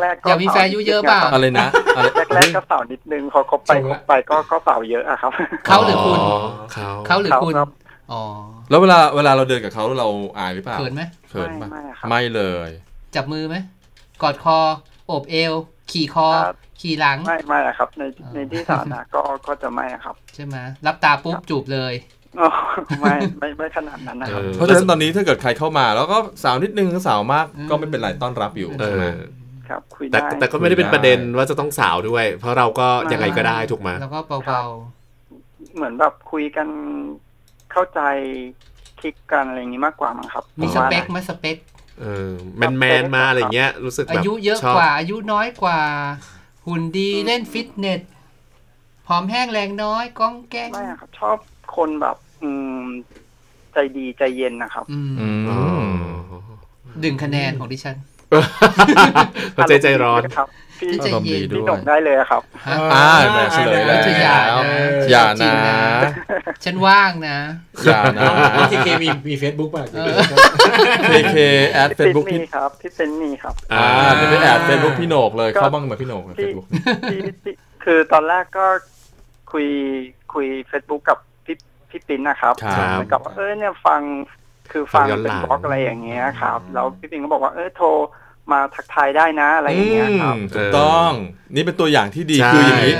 แรกๆก็อยากมีแฟนอายุเยอะเปล่าอะไรนะอะไรแรกๆก็สาวนิดนึงพอคบไปคบไปก็ก็สาวเยอะอะครับเขาหรือคุณเขาเขาหรือคุณครับอ๋อแล้วเวลาเวลาเราเดินกับเขาเราอายหรือเปล่าเขินไหมเขินปะไม่ไม่ครับไม่เลย จับมือไหมกอดคอโอบเอว ขี่คอครับขี่หลัง ไม่ไม่อะครับ ในอ๋อในที่สาธารณะก็ก็จะไม่อะครับ ใช่ไหมรับตาปุ๊บจูบเลยอ๋อ ไม่ไม่ไม่ขนาดนั้นนะครับเออเพราะฉะนั้นตอนนี้ถ้าเกิดใครเข้ามา แล้วก็สาวนิดนึงสาวมากอืมก็ไม่เป็นไรต้อนรับอยู่เอใช่ไหมอครับคุยแต่ได้แต่ก็ไม่ได้เป็นประเด็นว่าจะต้องสาวด้วย เพราะเราก็ยังไงก็ได้ถูกไหมแล้วก็เบาเหมือนแบบคุยกันเข้าใจคลิกกันอะไรอย่างนี้มากกว่ามั้งครับๆมีผสว่าเปคไหมสเปคเออแมนแมนๆมาอะไรเงี้ยรู้สึกแบบอายุเยอะชบกว่า อายุน้อยกว่า หุ่นดีเล่นฟิตเนสผอมแห้งแรงน้อยก้องแก้งไม่อะครับชอบ คนแบบ อืม ใจดีใจเย็นนะครับ อืมอืมอ๋อดึงคะแนนของดิฉันเขาใจใจร้อนครับพี่ใจเย็นพี่หนกได้เลยอะครับฮะอ่าแหม่เฉลยแล้วจะอย่านะอย่าจรินะงนะ ฉันว่างนะอย่านะน้องเคเคมีมีเฟซบุ๊กป่ะเออ KK add พี่เฟซบุ๊กมีพี่ครับพี่เป็นมีครับ อ่าไม่ได้ add เฟซบุ๊กพี่โหนกเลยเข้าบ้างไหมพี่โหนกเฟพี่ซบุ๊กพี่พี่คือตอนแรกก็คุยคุยเฟซบุ๊กกับ พี่พี่ปิ้นนะครับครับเหมือนกับว่าเออเนี่ยฟังคือฟังฟังย้อนหเป็ลันงบล็อกอะไรอย่างเงี้ยครับแล้วพี่ปิ้นก็บอกว่าเออโทรมาทักทายได้นะอะไรอย่างเงี้ยครับอืมถูกต้องนี่เป็นตัวอย่างที่ดีใช่คืออย่างนี้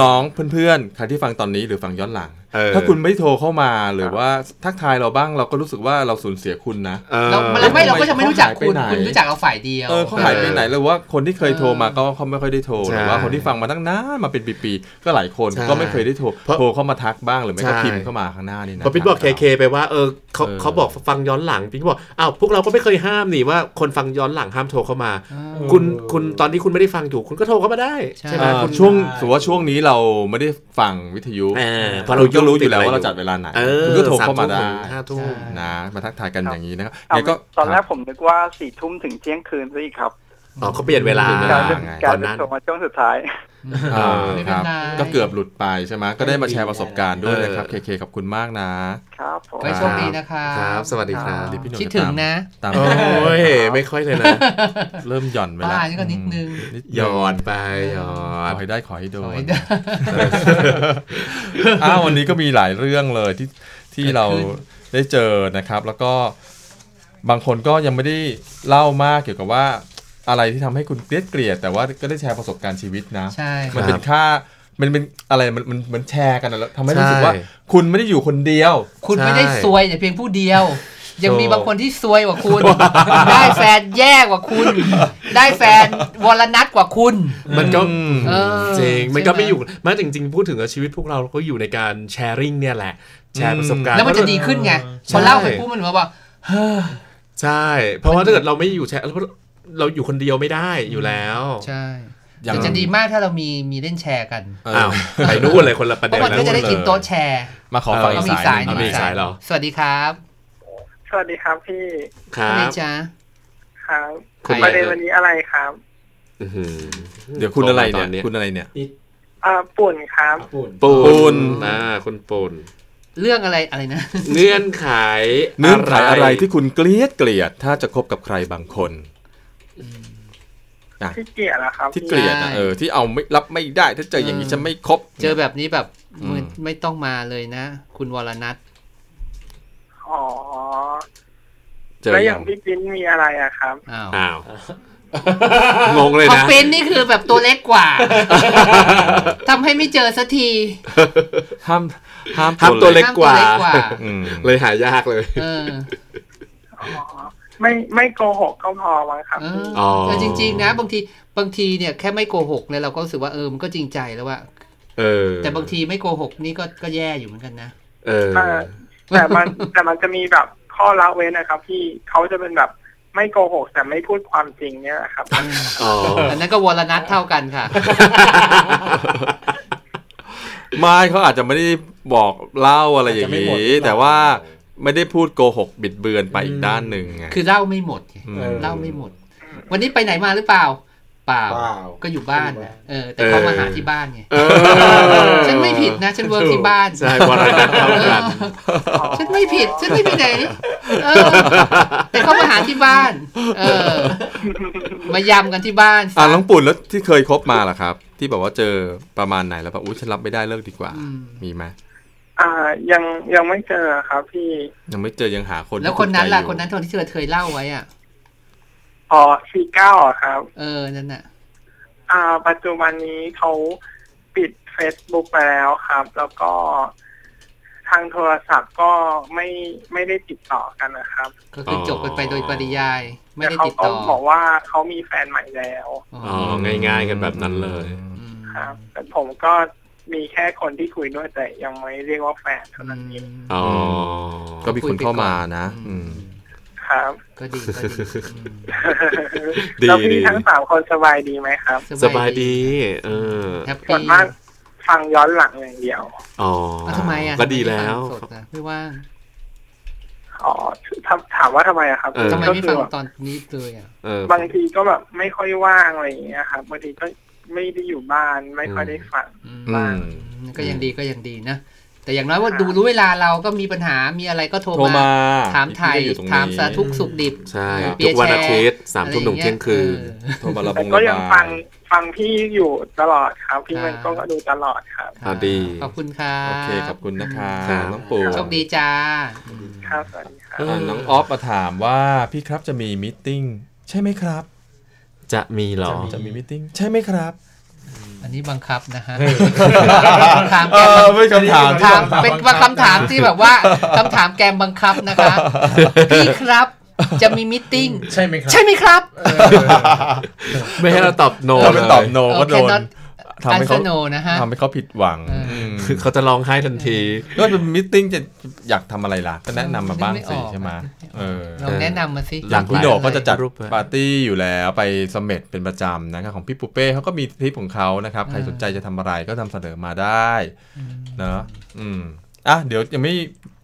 น้องๆ เพื่อนๆใครที่ฟังตอนนี้หรือฟังย้อนหลังเออถ้าคุณไม่โทรเข้ามาหรือว่าทักทายเราบ้างเราก็รู้สึกว่าเราสูญเสียคุณนะเออเราเราไม่เราก็จะไม่รู้จักคุณเขาหายไปไหนคุณรู้จักเราฝ่ายเดียวเออเขาหายไปไหนหรือว่าคนที่เคยโทรมาเออก็เขาไม่ค่อยได้โทรใช่หรือว่าคนที่ฟังมาตั้งนานมาเป็นปีๆก็หลายคนใช่ก็ไม่เคยได้โทรเพราะโทรเข้ามาทักบ้างหรือไม่ก็ใช่พิมพ์เข้ามาข้างหน้านี่นะพอพี่บอกเคเคไปว่าเออเขาเออเขาบอกฟังย้อนหลังพี่บอกอ้าวพวกเราก็ไม่เคยห้ามนี่ว่าคนฟังย้อนหลังห้ามโทรเข้ามาเออคุณคุณตอนที่คุณไม่ได้ฟังอยู่คุณก็โทรเข้ามาได้ใช่ใช่ไหมเอ่อคุณช่วงสมมติว่าช่วงนี้เราไม่ได้ฟังวิทยุเออเพเราราะเราก็รู้อยู่แล้วติดว่าอะไรเราจัดเวลาไหนเออคุณก็โทรเข้ามาสได้ทุ่มห้าทุ่มนะมาทักทายกันอย่างนี้นะครับเอางั้นก็ตอนแรกผมนึกว่าสี่ทุ่มถึงเที่ยงคืนซะอีกครับ อ๋อเขาเปลี่ยนเวลาเปลี่ยนเวกลลายเป็นไงกลายตอนเป็นนั้นโทรมาช่วงสุดท้ายอ่าไม่คเป็นรับไรก็เกือบหลุดไปใช่ไหมก็ได้มาแชร์ประสบการณ์ด้วยเออนะครับ เคเคขอบคุณมากนะครับผมไว้โชคดีนะคะครับสวัสดีครับเดี๋ยวพี่หนุ่มคิดถึงนะตามโอ้ยไม่ค่อยเลยนะ เริ่มหย่อนไปแล้วบ้านี่ก็นิดนึงนิดหยอดไปหยอขดอให้ได้ขอให้โดขนอให้ได้อ้าววันนี้ก็มีหลายเรื่องเลยที่ที่เกิดขึ้นเราได้เจอนะครับ แล้วก็บางคนก็ยังไม่ได้เล่ามากเกี่ยวกับว่า อะไรที่ทำให้คุณเกลียดเกลียด แต่ว่าก็ได้แชร์ประสบการณ์ชีวิตนะใช่มันเป็นค่ามันเป็นอะไรมันมันเหมือนแชร์กันนะแล้วทำให้รู้สึกว่าใช่คุณไม่ได้อยู่คนเดียว คุณไม่ได้ใช่ซวยแต่เพียงผู้เดียว ยังมีบางคนที่ซวยกว่าคุณ ได้แฟนแย่กว่าคุณ ได้แฟนวรนัทกว่าคุณ มันก็เออจริงมันก็ใช่ไหมไม่อยู่มันจริงๆพูดถึงว่าชีวิตพวกเราก็อยู่ในการแชร์ริ่งเนี่ยแหละแชร์ประสบการณ์แล้วมันจะดีขึ้นไงพอเล่าไปปุ๊บมันเหมือนว่าใช่ เพราะว่าถ้าเกิดเราไม่อยู่แชร์ เราอยู่คนเดียวไม่ได้อยู่แล้วใช่อย่างแต่จะดีมากถ้าเรามีมีเล่นแชร์กันเอออ้าวไปนู่นเลยคนละประเพเด็นราะมันก็จะได้กินโต๊ะแชร์ มาขอฟังก็อีมีกสาสายยหหนึ่นึ่งงมีสายเหรอสวัสดีครับ สวัสดีครับพี่ครัคุณบเอจ้าครับคุณประเด็นวันนี้อะไรครับอื้อหือเดี๋ยวคุณอะไรโทเนี่ยมาตคุณอะไรเนี่ยอ่าปุ่นครับปุ่นปูปูนนอ่าคุณปูนเรื่องอะไรอะไรนะ เงื่อนไขเนื่องไขอะไรที่คุณเกลียดเกลียดถ้าจะคบกับใครบางคน ที่เกลียดนะครับที่เกลียดอะเออที่เอาไม่รับไม่ได้ถ้าเจออย่างนี้จะไม่คบเจอแบบนี้แบบอืมไม่ไม่ต้องมาเลยนะ คุณวรนัทอ๋อเจอแล้วออย่าย่างงพี่ปิ้นมีอะไรอะครับอ้าวอ้าวงงเลยของนะเป็นนี่คือแบบตัวเล็กกว่าทำให้ไม่เจอสักทีห้ามห้ามห้ามตัวเล็กกว่าห้ามตัวเล็กกว่าอืมเลยหายากเลยเอออ๋อ ไม่ไม่โกหกก็พอมั้งครับเอออ๋อแต่จริง ๆ นะ บางทีบางทีเนี่ยแค่ไม่โกหกเนี่ยเราก็รู้สึกว่าเออมันก็จริงใจแล้วว่าเออ แต่บางทีไม่โกหกนี่ก็ก็แย่อยู่เหมือนกันนะเออเออแต่มันแต่มันจะมีแบบข้อละเว้นนะครับพี่เขาจะเป็นแบบไม่โกหกแต่ไม่พูดความจริงเนี่ยนะครับอ๋ออันนั้นก็วรนัทเท่ากันค่ะไม่เขาอาจจะไม่ได้บอกเล่าอะไรอย่างอาจจะไม่หมดนี้แต่ว่า ไม่ได้พูดโกหกบิดเบือนไปอีกด้านหนึ่งไงคือเล่าไม่หมดไงอืมเออ เล่าไม่หมด วันนี้ไปไหนมาหรือเปล่า เปล่า เปล่า ก็อยู่บ้านนะเออ แต่เขามาหาที่บ้านไงเออฉันไม่ผิดนะฉันเวิร์กที่บ้านใช่วรนัทเท่ากัน ฉันไม่ผิด ฉันไม่ไปไหนเออ แต่เขามาหาที่บ้าน เออ มายำกันที่บ้านอ่าน้องปุ่นแล้วที่เคยคบมาล่ะครับ ที่แบบว่าเจอประมาณไหนแล้วแบบอุ้ยฉันรับไม่ได้เลิกดีกว่า อืมมีไหม อ่ายังยังไม่เจอครับพี่ ยังไม่เจอยังหาคนแล้วที่คนนั้นล่ะถูกใจคนนั้นที่เธอเคยเล่าไว้อะอ๋อสี่เก้าครับ เออนั่นน่ะ อ่า ปัจจุบันนี้เขาปิด Facebook ไปแล้วครับ แล้วก็ทางโทรศัพท์ก็ไม่ไม่ได้ติดต่อกันนะครับ ก็คือจบกันไปโดยปริยาย ไม่แต่ได้เขาติดก็ต่อบอกว่าเขามีแฟนใหม่แล้ว อ๋ออ๋อง่ายๆกันแบบนั้นเลยอืมครับ แต่ผมก็ มีแค่คนที่คุยด้วยแต่ยังไม่เรียกว่าแฟนเท่านั้นเองอ๋อก็มีคนเข้ามานะ อืมครับก็ดีก็ดีอืมดีแล้วดีพี่ทั้งสามคนสบายดีไหมครับ สบายดี เออแฮปส่วปี้นมากฟังย้อนหลังอย่างเดียว อ๋ออะทำไมอะก็ดีแล้วทำไมไม่ฟังสดอะไม่ว่างอ๋อถามถามว่าทำไมอะครับเออทำไมก็ไม่คืฟัองแบบตอนนี้เลยอะเออบางทีก็แบบไม่ค่อยว่างอะไรอย่างเงี้ยครับบางทีก็ ไม่ได้อยู่บ้าน ไม่ค่อยได้ฟังอืมอืมก็ยังดีก็ยังดีนะแต่อย่างน้อยว่าดูรู้เวลาเราก็มีปัญหา มีอะไรก็โทรโทรมา ถามไทยพี่ก็อยู่ตรงนี้ถามสาทุกสุขดิบ ใช่เปีทุยกวันแชร์อาทิตย์สามทุ่มถึงเที่ยงคืนเออโทรมาระบแต่งก็ระยังบาฟังยฟังพี่อยู่ตลอดครับ พี่ครับมันก็ดูตลอดครับอ่าดี ขอบคุณครับโอเค ขอบคุณนะคะครับน้องปูโชคดีจ้า ครับสวัสดีครับอะน้องออฟมาถามว่าพี่ครับจะมี meeting ใช่ไหมครับ จะมีเหรอ จะมี meeting ใช่ไหมครับ อันนี้บังคับนะฮะเออคำถามเอแกมอบังไม่คำถามถามเป็นว่าคำถามที่แบบว่าคำถามแกมบังคับนะคะพี่ครับจะมี meeting ใช่ไหมครับใช่ไหมครับเออไม่ให้เราตอบ no ถ้าไม่ตอบเลย no ก็โดน cannot ทำให้เขา answer no นะฮะทำให้เขาผิดหวังเอออืมคือเขาจะร้องไห้ทันทีก็เป็น meeting จะอยากทำอะไรล่ะก็แนะนำมาบ้างไม่อสิอกใช่ไหมเออลองแนะนำมาสิอย่างพี่โหนกก็จะจัดรูปแบบปาร์ตี้อยู่แล้วไปเสม็ดเป็นประจำนะครับของพี่ปุเป้เขาก็มีทริปของเขานะครับ ใครสนใจจะทำอะไรก็ทำเสนอมาได้เนอะอืมอะเดี๋ยวยังไม่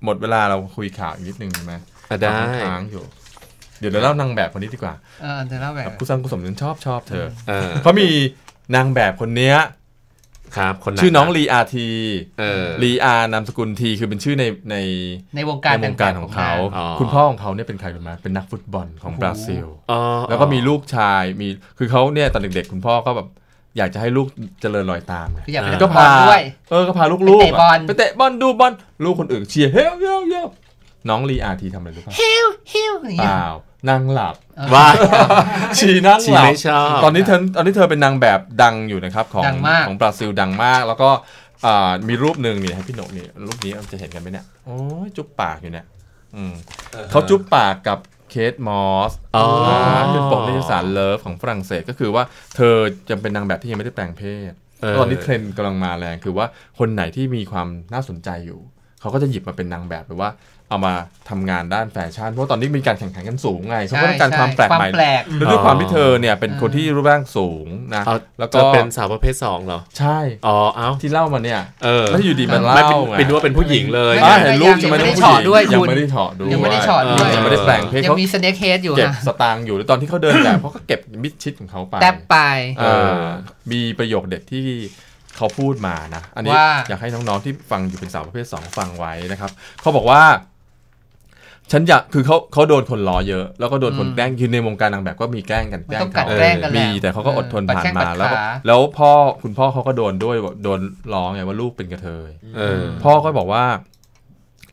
หมดเวลาเราคุยข่าวอีกนิดนึงใช่ไหมอะได้ค้างอยู่เดี๋ยวเราเล่านางแบบคนนี้ดีกว่าเออแต่เล่าแบบผู้สร้างกุศลฉันชอบชอบเธอเออเพราะมี นางแบบคนเนี้ยครับคนไหชื่อน้องลีอาทีเออลีอานามสกุลทีคือเป็นชื่อในในในวงการในวงการของเขาอ๋อคุณพ่อของเขาเนี่ยเป็นใครเป็นมาเป็นนักฟุตบอลของบราซิลอ๋อแล้วก็มีลูกชายมีคือเขาเนี่ยตอนเด็กๆ คุณพ่อก็แบบอยากจะให้ลูกเจริญรอยตามไงคืออยากเป็นนัก็กบอพาลด้วยเออก็พาลูกไปเตะๆบอลไปเตะบอลดูบอลลูกคนอื่นเชียร์เฮ้ยเฮ้ยเฮ้ยน้องลีอาทีทำอะไรรู้ป่ะฮิวฮิวอย่างเปเงี้ยล่า นั่งหลับเออว่าชีนั่งชีหลับไม่ชอบตอนนี้เธอตอนนี้เธอเป็นนางแบบดังอยู่นะครับของดังมากของบราซิลดังมาก แล้วก็อ่ามีรูปหนึ่งนี่ให้พี่หนกนี่รูปนี้จะเห็นกันไหมเนี่ยโอ้ยจุ๊บปากอยู่เนี่ยอืมเขาจุ๊บปากกับเคทมอสอ๋ออ่าขึ้นปกนิตยสารเลิฟของฝรั่งเศสก็คือว่าเธอจะเป็นนางแบบที่ยังไม่ได้แปลงเพศเออตอนนี้เทรนด์กำลังมาแรงคือว่าคนไหนที่มีความน่าสนใจอยู่ เขาก็จะหยิบมาเป็นนางแบบหรือว่า เอามาทำงานด้านแฟชั่น เพราะตอนนี้มีการแข่งขันกันสูงไงเขาก็ต้องการความแปลกใหม่ความแปลกแล้วด้วยความที่เธอเนี่ยเป็นคนที่รูปร่างสูงนะเอาแล้วจะก็เป็นสาวประเภทสองเหรอใช่อ๋อเอ้าที่เล่ามาเนี่ยเออแล้วอยู่ดีมันไม่เล่าเป็นเป็นว่าเป็นผู้หญิงเลยไม่อ่าไม่เห็นรูปใช่ไหมยังไม่ได้ผู้หญิงเฉาะด้วยยังคุณไม่ได้เฉาะด้วยยังไม่ได้เฉาะด้วยยังไม่ได้แปลงเพศยังเขามีสเน็กเฮดอยู่เก็บค่ะสตางค์อยู่แล้วตอนที่เขาเดินแบบเขาก็เก็บมิดชิดของเขาไปแตบไปเออมีประโยคเด็ดที่เขาพูดมานะ อันนี้ว่าอยากให้น้องๆที่ฟังอยู่เป็นสาวประเภทสองฟังไว้นะครับ เขาบอกว่า ฉันอยากคือเขาเขาโดนคนล้อเยอะ แล้วก็โดนคนแกล้งคือในวงการนางแบบก็มีแกล้งกันมันแกล้ต้องงกัดเขาแกล้งกันแหละมีแต่เขาก็อดทนเออผ่านปัดแข้งมาปัดแล้วก็ขาแล้วพ่อคุณพ่อเขาก็โดนด้วยโดนล้อไงว่าลูกเป็นกระเทยเออพ่อก็บอกว่า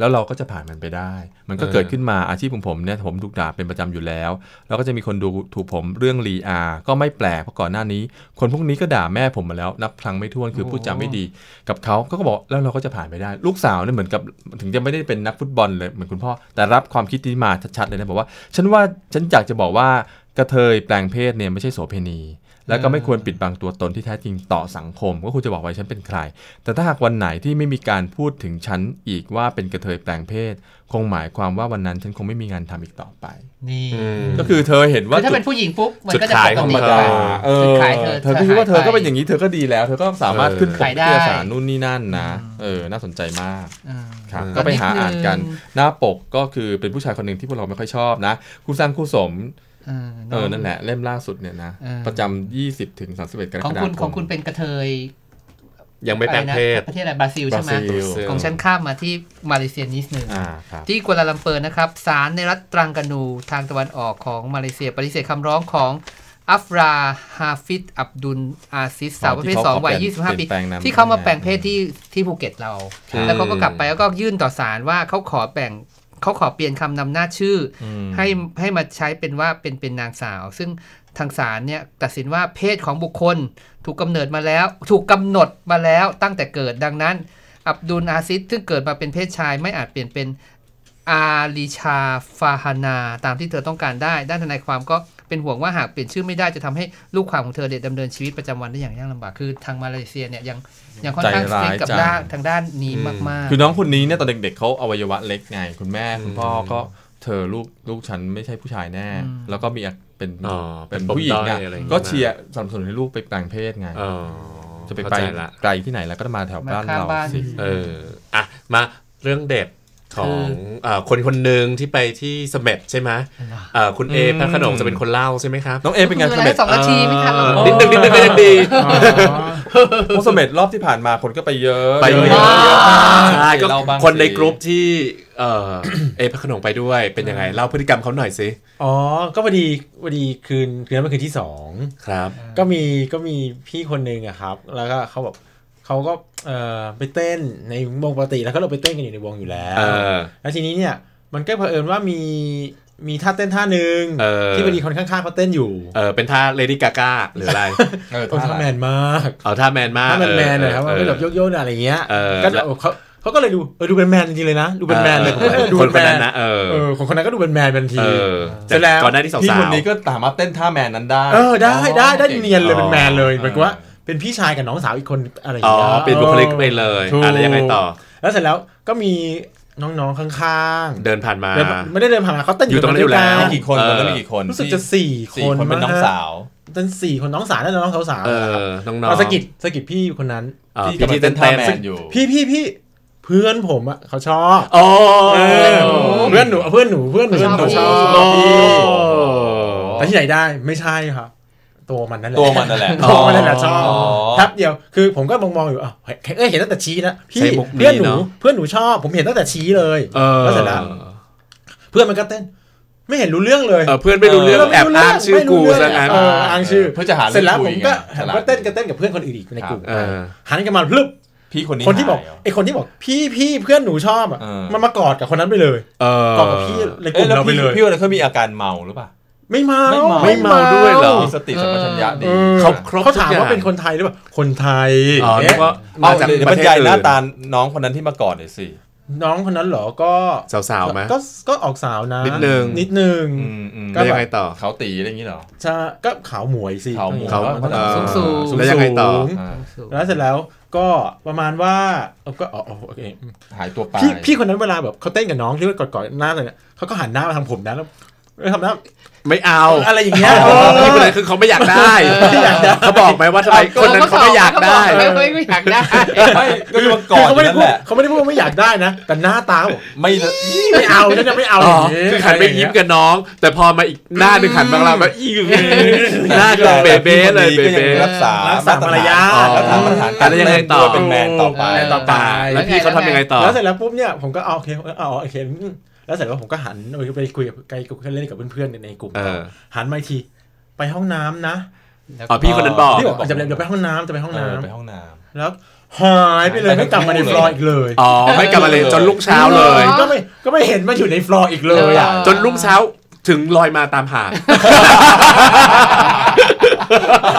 แล้วเราก็จะผ่านมันไปได้ มันก็เกิดขึ้นมาอาชีพของผมเนี่ยผมถูกด่าเป็นประจำอยู่แล้ว แล้วก็จะมีคนดูถูกผมเรื่องรีอาก็ไม่แปลกเพราะก่อนหน้านี้ คนพวกนี้ก็ด่าแม่ผมมาแล้ว นับครั้งไม่ถ้วนคือพูดจาไม่ดี กับเขาก็ก็บอกแล้วเราก็จะผ่านไปได้ ลูกสาวเนี่ยเหมือนกับถึงจะไม่ได้เป็นนักฟุตบอลเลยเหมือนคุณพ่อ แต่รับความคิดนี้มาชัดๆเลยนะบอกว่า ฉันว่าฉันอยากจะบอกว่ากระเทยแปลงเพศเนี่ยไม่ใช่โสเพณี แล้วก็ไม่ควรปิดบังตัวตนที่แท้จริงต่อสังคม ก็ควรจะบอกไว้ฉันเป็นใคร แต่ถ้าหากวันไหนที่ไม่มีการพูดถึงฉันอีกว่าเป็นกระเทยแปลงเพศ คงหมายความว่าวันนั้นฉันคงไม่มีงานทำอีกต่อไป นี่อืมก็คือเธอเห็นว่าคือถ้าเป็นผู้หญิงปุ๊บมันก็จะจุดขายปกของติมันไปเอจุดอขายเธอเธอก็คิดว่าเธอก็เป็นหอย่างนี้เธอก็ดีแล้ว เธอก็สามารถขึ้นปกขายได้นิตยสารนู่นนี่นั่นนะเออน่าสนใจมากอ่าครับอืมก็ไปหาอ่านกันนิดนึงหน้าปกก็คือเป็นผู้ชายคนหนึ่งที่พวกเราไม่ค่อยชอบนะคู่สร้างคู่สม เออเออนั่นแหละเล่มล่าสุดเนี่ยนะเออประจำ20ถึง31กรของกฎาคุณคของมคุณเป็นกระเทยยังไม่แปลงเพศอะไรนะประเทศอะไรบราซิลใช่ไหมบราซิลของฉันข้ามมาที่มาเลเซียนิดหนึ่งอ่าครับที่กัวลาลัมเปอร์นะครับศาลในรัฐตรังกานูทางตะวันออกของมาเลเซียปฏิเสธคำร้องของอัชราฟฮาฟิซอับดุลอาซิซสาวประเภท2วัย 25 ปี ที่เขามาแปลงเพศที่ที่ภูเก็ตเราครับแล้วเขาก็กลับไปแล้วก็ยื่นต่อศาลว่าเขาขอแบ่ง เขาขอเปลี่ยนคำนำหน้าชื่ออมให้ให้มาใช้เป็นว่าเป็นเป็นนางสาว ซึ่งทางศาลเนี่ยตัดสินว่าเพศของบุคคลถูกกำเนิดมาแล้ว ถูกกำหนดมาแล้วตั้งแต่เกิดดังนั้น อับดุลอาซิซซึ่งเกิดมาเป็นเพศชายไม่อาจเปลี่ยนเป็นอาลิชาฟาฮานา ตามที่เธอต้องการได้ ด้านทนายความก็ เป็นห่วงว่าหากเปลี่ยนชื่อไม่ได้จะทำให้ลูกความของเธอเด็ดดำเนินชีวิตประจำวันได้อย่างยากลำบากคือทางมาเลเซียเนี่ยยังยังค่อนข้างใจร้ายเซ็กับจังด้านทางด้านนี้มากๆ คือน้องคนนี้เนี่ยตอนเด็กๆเขาอวัยวะเล็กไงคุณแม่คุณพ่อก็เธอลูกลูกฉันไม่ใช่ผู้ชายแน่อืมแล้วก็มีเป็นอ๋อเป็นเป็นปมผู้หญิงด้อะอยอะไรอย่างเงี้ยก็เชียร์สนับสนุนให้ลูกไปแปลงเพศไงอ๋อจะไปเข้าไปใจละไกลที่ไหนแล้วก็มาแถวบ้านมาข้างเราบ้านสิเอออะมาเรื่องเด็ด ของคือเอ่อคนคนหนึ่งที่ไปที่เสม็ดใช่ไหมเอ่อคุณเออืมพระโขนงจะเป็นคนเล่าใช่ไหมครับน้องเอเป็นไงคือเสอะไรม็ดสองนาทีไม่ทันหรอกเออนิดนึงนิดนึงก็ยังดีเพราะเสม็ดรอบที่ผ่านมาคนก็ไปเยอะไปเยเยอะอะเยอะใช่ก็เล่าบ้างคนในสิกรุ๊ปที่เอ่อเอพระโขนงไปด้วยเป็นยังไงเล่าพฤติกรรมเขาหน่อยสิอ๋อก็พอดีพอดีคืนคืนนั้นเป็นคืนที่สองครับ ก็มีก็มีพี่คนหนึ่งอะครับ แล้วก็เขาแบบเขาก็ เอ่อไปเต้นในวงปกติแล้วก็เราไปเต้นกันอยู่ในวงอยู่แล้วเออแล้วทีนี้เนี่ยมันก็เผอิญว่ามีมีท่าเต้นท่าหนึ่งเออที่พอดีคนข้างๆเขาเต้นอยู่เออเป็นท่าเลดี้กาก้าหรืออะไรเออโอ้ท่าแมนมากเอาท่าแมนมากท่าแมนแมนๆหน่อยครับเอว่าอเป็นแบบโยกๆหน่อยอะไรเงี้ยเออก็แล้วเขาเขาก็เลยดูเออดูเป็นแมนจริงๆเลยนะดูเป็นแมนเลยผมก็เออดูคนเป็นคนแมนนั้นนะเออเออคนคนนั้นก็ดูเป็นแมนเป็นทีเออเสร็จแล้วก่อนหน้าที่สาวพี่ๆคนนี้ก็สามารถเต้นท่าแมนนั้นได้เออได้ได้ได้เนียนเลยอ๋อเป็นแมนเลยเหมือนกับว่า เป็นพี่ชายกับน้องสาวอีกคนอะไรอย่างอ๋อเงี้ยเป็นบุคลิกไปเลยถูกอะไรยังไงต่อ แล้วเสร็จแล้วก็มีน้องๆข้างๆ เดินผ่านมาเดินไม่ได้เดินผ่านมาเขาเต้นออยู่ยู่ตรงนั้นอยู่แล้วมีกี่คนเออตอนนั้นมีกี่คนรู้สึกจะสี่สี่คนคนเป็นน้องมั้ฮะสาวเป็นสี่คนน้องสาวน่าจะน้องสาวๆเอนะครับอน้องๆเอาสะกิดสะกิดพี่คนนั้นอ่าที่พี่กำลัที่งเต้เต้นนท่าเต้นแมนอยู่พี่พี่พี่เพื่อนผมอะเขาชอบอ๋อเออเพื่อนหนูเพื่อนหนูเพื่อนหนูชอบเขาชอบโอ้พี่แต่ที่ไหนได้ไม่ใช่ครับ ตัวมันนั่นแหละตัวมันนั่นแหละตัวมันนั่นแหละชอบอ๋อแป๊บเดียวคือผมก็มองมองๆอยู่อะเอ้ยเห็นตั้งแต่ชี้นะพี่ใช้มุกนี้เพื่อนหนูเนอะเพื่อนหนูชอบผมเห็นตั้งแต่ชี้เลยเออแล้วเสร็จแล้วเพื่อนมันก็เต้นไม่เห็นรู้เรื่องเลยเออเพื่อนไม่รู้เรื่องเออแอบอ้างชื่อไม่กูรู้เรื่องซะงั้นเอออ้างชื่อเพื่อจะหาเสร็จแล้วคุผยมก็ไงฉลาดก็เต้นกันเต้นกับเพื่อนคนอื่นอีกในกลุ่มเออหันกันมาพลึบพี่คนนี้คนที่บอกหายเหรอไอ้คนที่บอกพี่พี่เพื่อนหนูชอบอะเออมันมากอดกับคนนั้นไปเลยเออกอดกับพี่ในกเอ้ลุ่ยมแล้วเราไปพี่เลยพี่วันนั้นเขามีอาการเมาหรือเปล่า ไม่เมาไม่เมาไม่เมาด้วยเหรอมีสติสัมปชัญญะดีเออเขาครบเขาถามทุกอย่างว่าเป็นคนไทยหรือเปล่าคนไทยอ๋อนึเอ๊ะกว่าเอามาจากเดี๋ยวปบรระเทรศยายอื่หน้านตาน้องคนนั้นที่มากอดหน่อยสิน้องคนนั้นเหรอก็สาวๆไหมก็ก็ออกสาวนะนิดนึงนิดนึงอืมอืมก็แล้วแบบยังไงต่อเขาตีอะไรอย่างนี้เหรอใช่ก็ขาวหมวยสิขาวหมวยเขาเขาเอ่อสูงๆแล้วยังไงต่อสูงอ่าแล้วเสร็จแล้วก็ประมาณว่าเออก็อ๋ออ๋อโอเคหายตัวไปพี่พี่คนนั้นเวลาแบบเขาเต้นกับน้องที่ว่ากอดๆหน้าเลยเนี่ยเขาก็หันหน้ามาทางผมนะแล้วแล้วทำหน้า ไม่เอาอะไรอย่างเงี้ยอ๋อพี่คนนั้นคือเขาไม่อยากได้ไม่อยากได้เขาบอกไหมว่าทำไมคนนั้นเขาไม่อยากได้ไม่ไม่ไม่อยากได้ไม่ก็คือมันก่อนเขาไม่ได้นั่นพูดแหละเขาไม่ได้พูดว่าไม่อยากได้นะ แต่หน้าตาเขาบอกไม่ละไม่เอาฉันจะไม่เอาอ๋ออย่างงี้คือหันไปยิ้มกับน้อง แต่พอมาอีกหน้าหนึ่งหันมาเราแบบอีกหน้าก็เบเบ้เลยเบก็ยังเบ้รักษารักษามารยาทรักษามาตรฐานอะแล้วยังไงต่อเป็นแมนต่อไปแมนต่อไปแล้วพี่เขาทำยังไงต่อแล้วเสร็จแล้วปุ๊บเนี่ยผมก็เอาโอเคเอาโอเคอืม แล้วเสร็จแล้วผมก็หันไปไปคุยกับไปเล่นกับเพื่อนๆในกลุ่มเออหันมาอีกทีไปห้องน้ำนะอ๋อพี่คนนั้นบอกพี่บอกจะเดี๋ยวไปห้องน้ำจะไปห้องเออน้ำไปห้องน้แล้วหายไปเลยไม่กลับมาในฟลอร์อีกเลย อ๋อไม่กลับมาเลยจนรุ่งเช้าเลย ก็ไม่ก็ไม่เห็นมันอยู่ในฟลอร์อีกเลยอะจนรุ่งเช้าถึงลอยมาตามหาด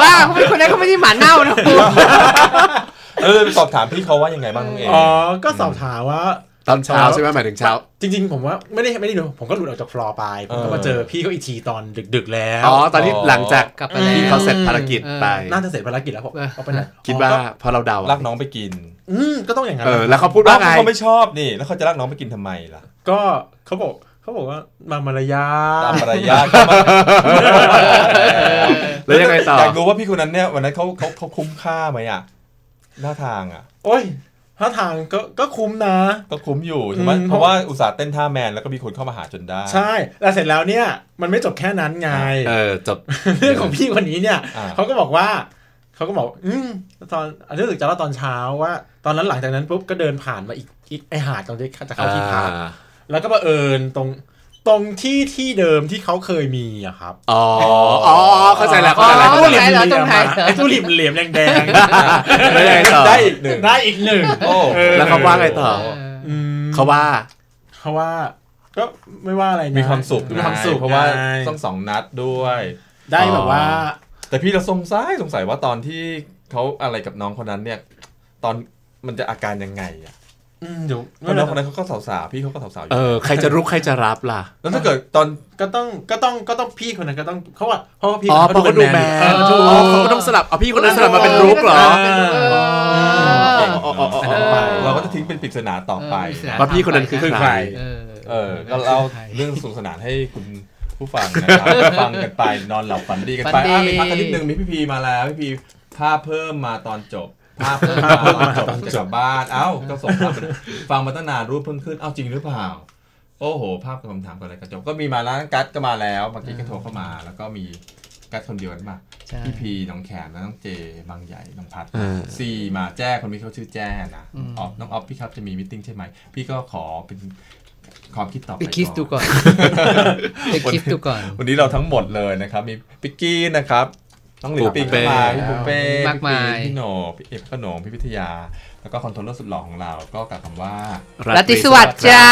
ว่าเขาเป็นคนนั้นเขาไม่ได้หมาเน่านะคุณำเออไปสอบถามพี่เขาว่ายังไงบ้างน้องเออ๋อก็สอบถามว่า ตอนเช้าใช่ไหมหมายถึงเช้า จริง ๆ ผมว่าไม่ได้ไม่ได้ดูผมก็หลุดออกจากฟลอร์ไป ผมก็มาเจอพี่เขาอีกทีตอนดึก ๆ แล้ว อ๋อ ตอนที่หลังจากกลับไปแล้วที่เขาเสร็จภารกิจไป น่าจะเสร็จภารกิจแล้วผมเออเอาไปไหนคิดว่าพอเราเดาอะรักน้องไปกิน อืมก็ต้องอย่างนั้นเออแล้วเขาพูดว่าไงเขาไม่ชอบนี่ แล้วเขาจะรักน้องไปกินทำไมล่ะ ก็เขาบอกเขาบอกว่ามามารยาทตามมารยาทก็มาแล้วยังไงต่ออยากรู้ว่าพี่คนนั้นเนี่ยวันนั้นเขาเขาเขาคุ้มค่าไหมอะหน้าทางอะ โอ้ย ท่าทางก็ก็คุ้มนะ ก็คุ้มอยู่ใช่ไหมอืมเพราะว่าอุตส่าห์เต้นท่าแมนแล้วก็มีคนเข้ามาหาจนได้ ใช่ แล้วเสร็จแล้วเนี่ย มันไม่จบแค่นั้นไง เออจบเรื่องของพี่คนนี้เนี่ยอ่าเขาก็บอกว่าเขาก็บอก อืมตอนอันนี้รู้สึกจะเล่าตอนเช้าว่า ตอนนั้นหลังจากนั้นปุ๊บก็เดินผ่านมาอีกอีกไอหาดตรงที่จะเข้าที่พักอ่าแล้วก็บังเอิญตรง ตรงที่ที่เดิมที่เขาเคยมีอะครับ อ๋อ อ๋อ เข้าใจแล้วเข้าใจแล้วอ๋อตู้เหลี่ยมเหรอเหลี่ยมตรงไหนอะไอ้ตู้เหลี่ยมเหลี่ยมแดงแล้วยังไงต่อได้อีกหนึ่งๆได้อีกหนึ่งโอ้ออแล้วเขาว่าไงต่ออืมเขาว่าเขาว่า ก็ไม่ว่าอะไรนะมีความสุขมีความสุขเพราะว่าไงต้องสองนัดด้วย ได้แบบว่า แต่พี่เราสงสัยสงสัยว่าตอนที่เขาอะไรกับน้องคนนั้นเนี่ย ตอนมันจะอาการยังไงอะอืม เดี๋ยวเพราะน้องคนนั้นเขาก็สาวๆพี่เขาก็สาวๆอยู่เออใครจะรุกใครจะรับล่ะ แล้วถ้าเกิดตอนก็ต้องก็ต้องก็ต้องพี่คนนั้นก็ต้องเขาว่าเพราะว่าพี่อ๋อคนเพราะนั้นเขาดูแมนเออถูกอ๋อเขาก็ต้องสลับเอาพี่คนนั้นสลับมาเป็นรุกเหรอเอออ๋ออ๋ออ๋ออันนั้นไปเราก็จะทิ้งเป็นปริศนาต่อไปเออปริศนาว่าพี่คนนั้นคือใครเออเออก็เล่าเรื่องสนุกสนานให้คุณผู้ฟังนะครับฟังกันไปนอนหลับฝันดีกันไปฝันดีอะมีพักกันนิดนึงมีพี่พีมาแล้วพี่พีภาพเพิ่มมาตอนจบ ภาพเพิ่มมาจบจะกลับบ้านเอ้าก็ส่งภาพไปฟังมาตั้งนานรูปเพิ่งขึ้นเอ้าจริงหรือเปล่า โอ้โห ภาพกับคำถามกับอะไรกระจบก็มีมาแล้วกัดก็มาแล้วเมื่อกี้ก็โทรเข้ามา แล้วก็มีกัดคนเดียวกันป่ะใช่พี่พีน้องแขมแล้วน้องเจบางใหญ่น้องพัดอ่าสี่มาแจ้คนนี้เขาชื่อแจ้นะออฟน้องออฟพี่ครับจะมีมิทติ้งใช่ไหมพี่ก็ขอเป็นความคิดต่อไปไปคิดดูก่อนไปคิดดูก่อน วันนี้เราทั้งหมดเลยนะครับ มีปิกกี้นะครับ น้องหลิวปิงเข้ามาพี่ปุ้เป้มากมายพี่ปีนพี่โหนพี่เอฟขนมพี่วิทยา แล้วก็ controller สุดหล่อของเรา ก็กล่าวคำว่าราตรีสวัสดิ์จ้า